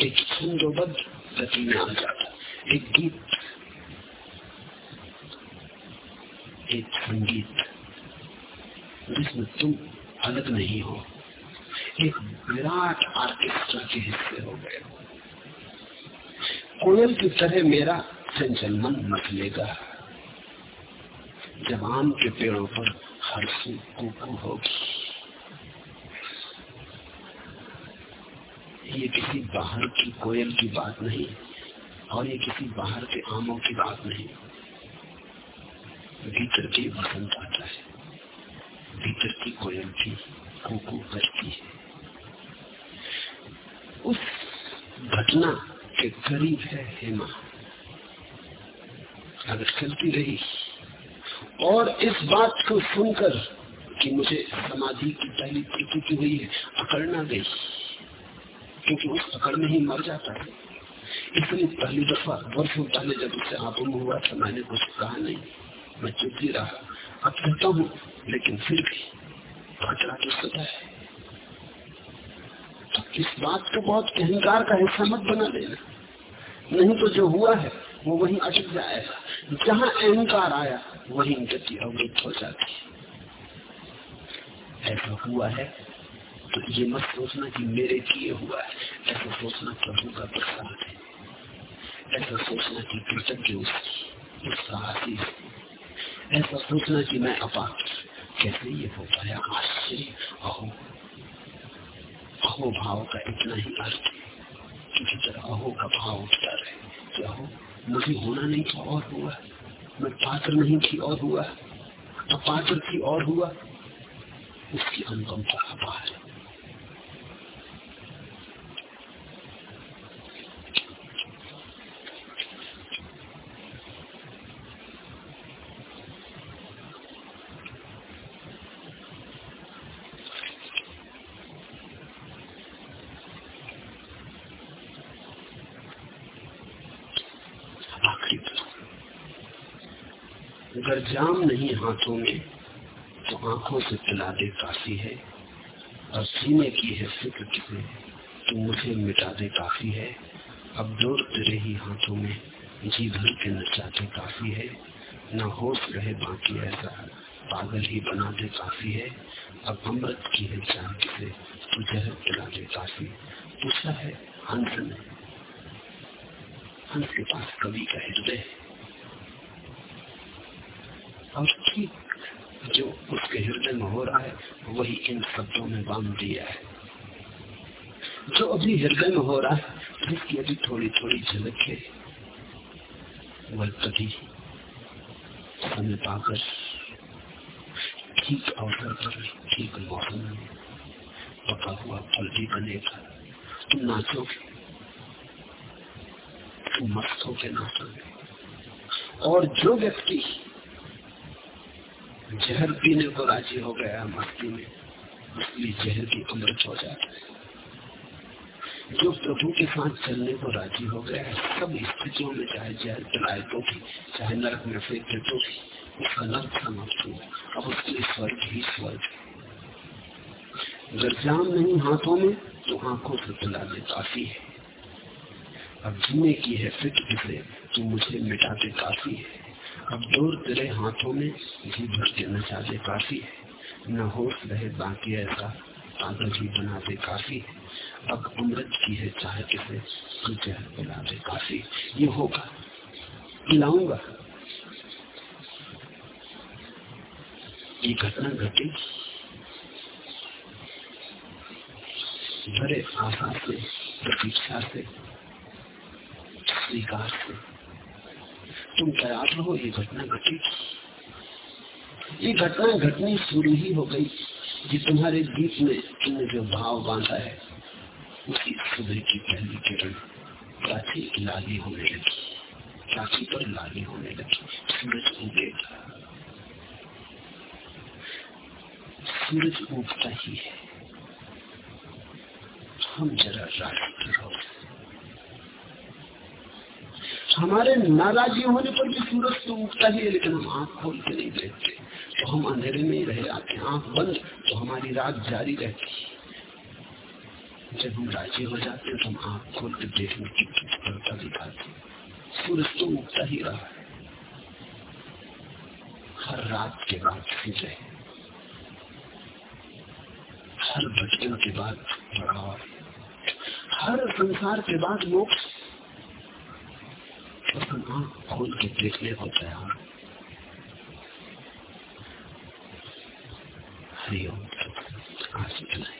एक छंदोबद्ध गति में आ जाता एक गीत, एक संगीत, जिसमें तुम अलग नहीं हो। एक विराट आर्केस्ट्रा के हिस्से हो गए कोयल की तरह मेरा चंचल मन मचलेगा जब आम के पेड़ों पर हर्षू कुकू होगी ये किसी बाहर की कोयल की बात नहीं, और ये किसी बाहर के आमों की बात नहीं। भीतर की वसंत आता है, भीतर की कोयल की कुकू करती है। उस घटना के करीब है हेमा। अगर चलती रही और इस बात को सुनकर कि मुझे समाधि की पहली प्रकृति हुई है अकड़ ना गई क्योंकि उस अकड़ में ही मर जाता है। इसलिए पहली दफ़ा वर्षों पहले जब उससे आबम हुआ था मैंने कुछ कहा नहीं। मैं चुप ही रहा। अब कहता हूँ, लेकिन फिर भी खतरा तो सदा है। तो इस बात को बहुत अहंकार का हिस्सा मत बना लेना। नहीं तो जो हुआ है वो वहीं अटक जाएगा। जहाँ अहंकार आया, वहीं गति अवरुद्ध हो जाती ऐसा हुआ है तो ये मत सोचना कि मेरे किए हुआ है। ऐसा सोचना प्रभु का प्रसाद है। ऐसा सोचना कि कृतज्ञ उसकी ऐसा सोचना कि मैं अपात्र कैसे ये हो पाया? आश्चर्य। अहो अहो, भाव का इतना ही अर्थ है। कि तरह अहो का भाव उठता रहे। कि अहो मुझे होना नहीं था और हुआ। मैं पात्र नहीं थी और हुआ। अपात्र थी और हुआ। उसकी अनुकंपा अपार है। जाम नहीं हाथों में तो आँखों से पिला दे काफ़ी है, और सीने की है फ़िक्र किसे तो मुझे मिटा दे काफ़ी है। अब दौड़ तेरे ही हाथों में, जी भर के नचाते काफ़ी है, न होश रहे बाकी ऐसा पागल ही बना दे काफ़ी है। अब अमृत की है जान किसे तू जहर पिला दे काफ़ी। पूछा है, हंस ने हंस के पास कवि का हृदय है। और ठीक जो उसके हृदय में हो रहा है, वही इन शब्दों में बाँध दिया है। जो अभी हृदय में हो रहा है, जिसकी अभी थोड़ी थोड़ी झलक है, वह कभी समय पाकर ठीक अवसर पर, ठीक मौसम में पका हुआ फल भी बनेगा। तुम नाचोगे। तुम मस्त होके नाचोगे। और जो व्यक्ति जहर पीने को राज़ी हो गया मस्ती में। इसलिए जहर की अमृत हो जाता है। जो प्रभु के साथ चलने को राज़ी हो गया है, सब स्थितियों में, चाहे जहर पिलाए तो भी चाहे नरक में फेंक तो भी उसका नर्क समाप्त हुआ। अब उसके स्वर्ग ही स्वर्ग अगर जाम नहीं हाथों में तो आँखों से पिलाने काफ़ी है। अब जीने की है, फिट से तो मुझे मिटाते काफ़ी है। अब दूर तेरे हाथों में जी भर के नचा दे काफ़ी है। न होश रहे बाकी ऐसा, पागल ही बना दे काफ़ी है। अब अमृत की है चाहे किसे तुझे पिला दे काफ़ी ये होगा, पिलाऊँगा। ये घटना घटी। बड़े आशा से, प्रतीक्षा से, स्वीकार से। तुम तैयार रहो ये घटना घटी। ये घटना घटनी शुरू ही हो गई ये तुम्हारे गीत में तुमने जो भाव बांधा है, उसकी सुबह की पहली किरण प्राची लाली होने लगी प्राची पर लाली होने लगी। सूरज उगेगा सूरज उगता ही है। हम जरा राष्ट्र रहो। हमारे नाराजी होने पर भी सूरज तो उगता ही है, लेकिन हम आँख खोल के नहीं देखते। तो हम अंधेरे में ही रह जाते आँख बंद तो हमारी रात जारी रहती जब हम राज़ी हो जाते तो हम आँख खोल के देखने की तत्परता दिखाते सूरज तो उगता ही रहा है। हर रात के बाद फिर हर भटकन के बाद बढ़ावा हर संसार के बाद मोक्ष। हम आँख खोल के देखने को तैयार हरिओम आज इतना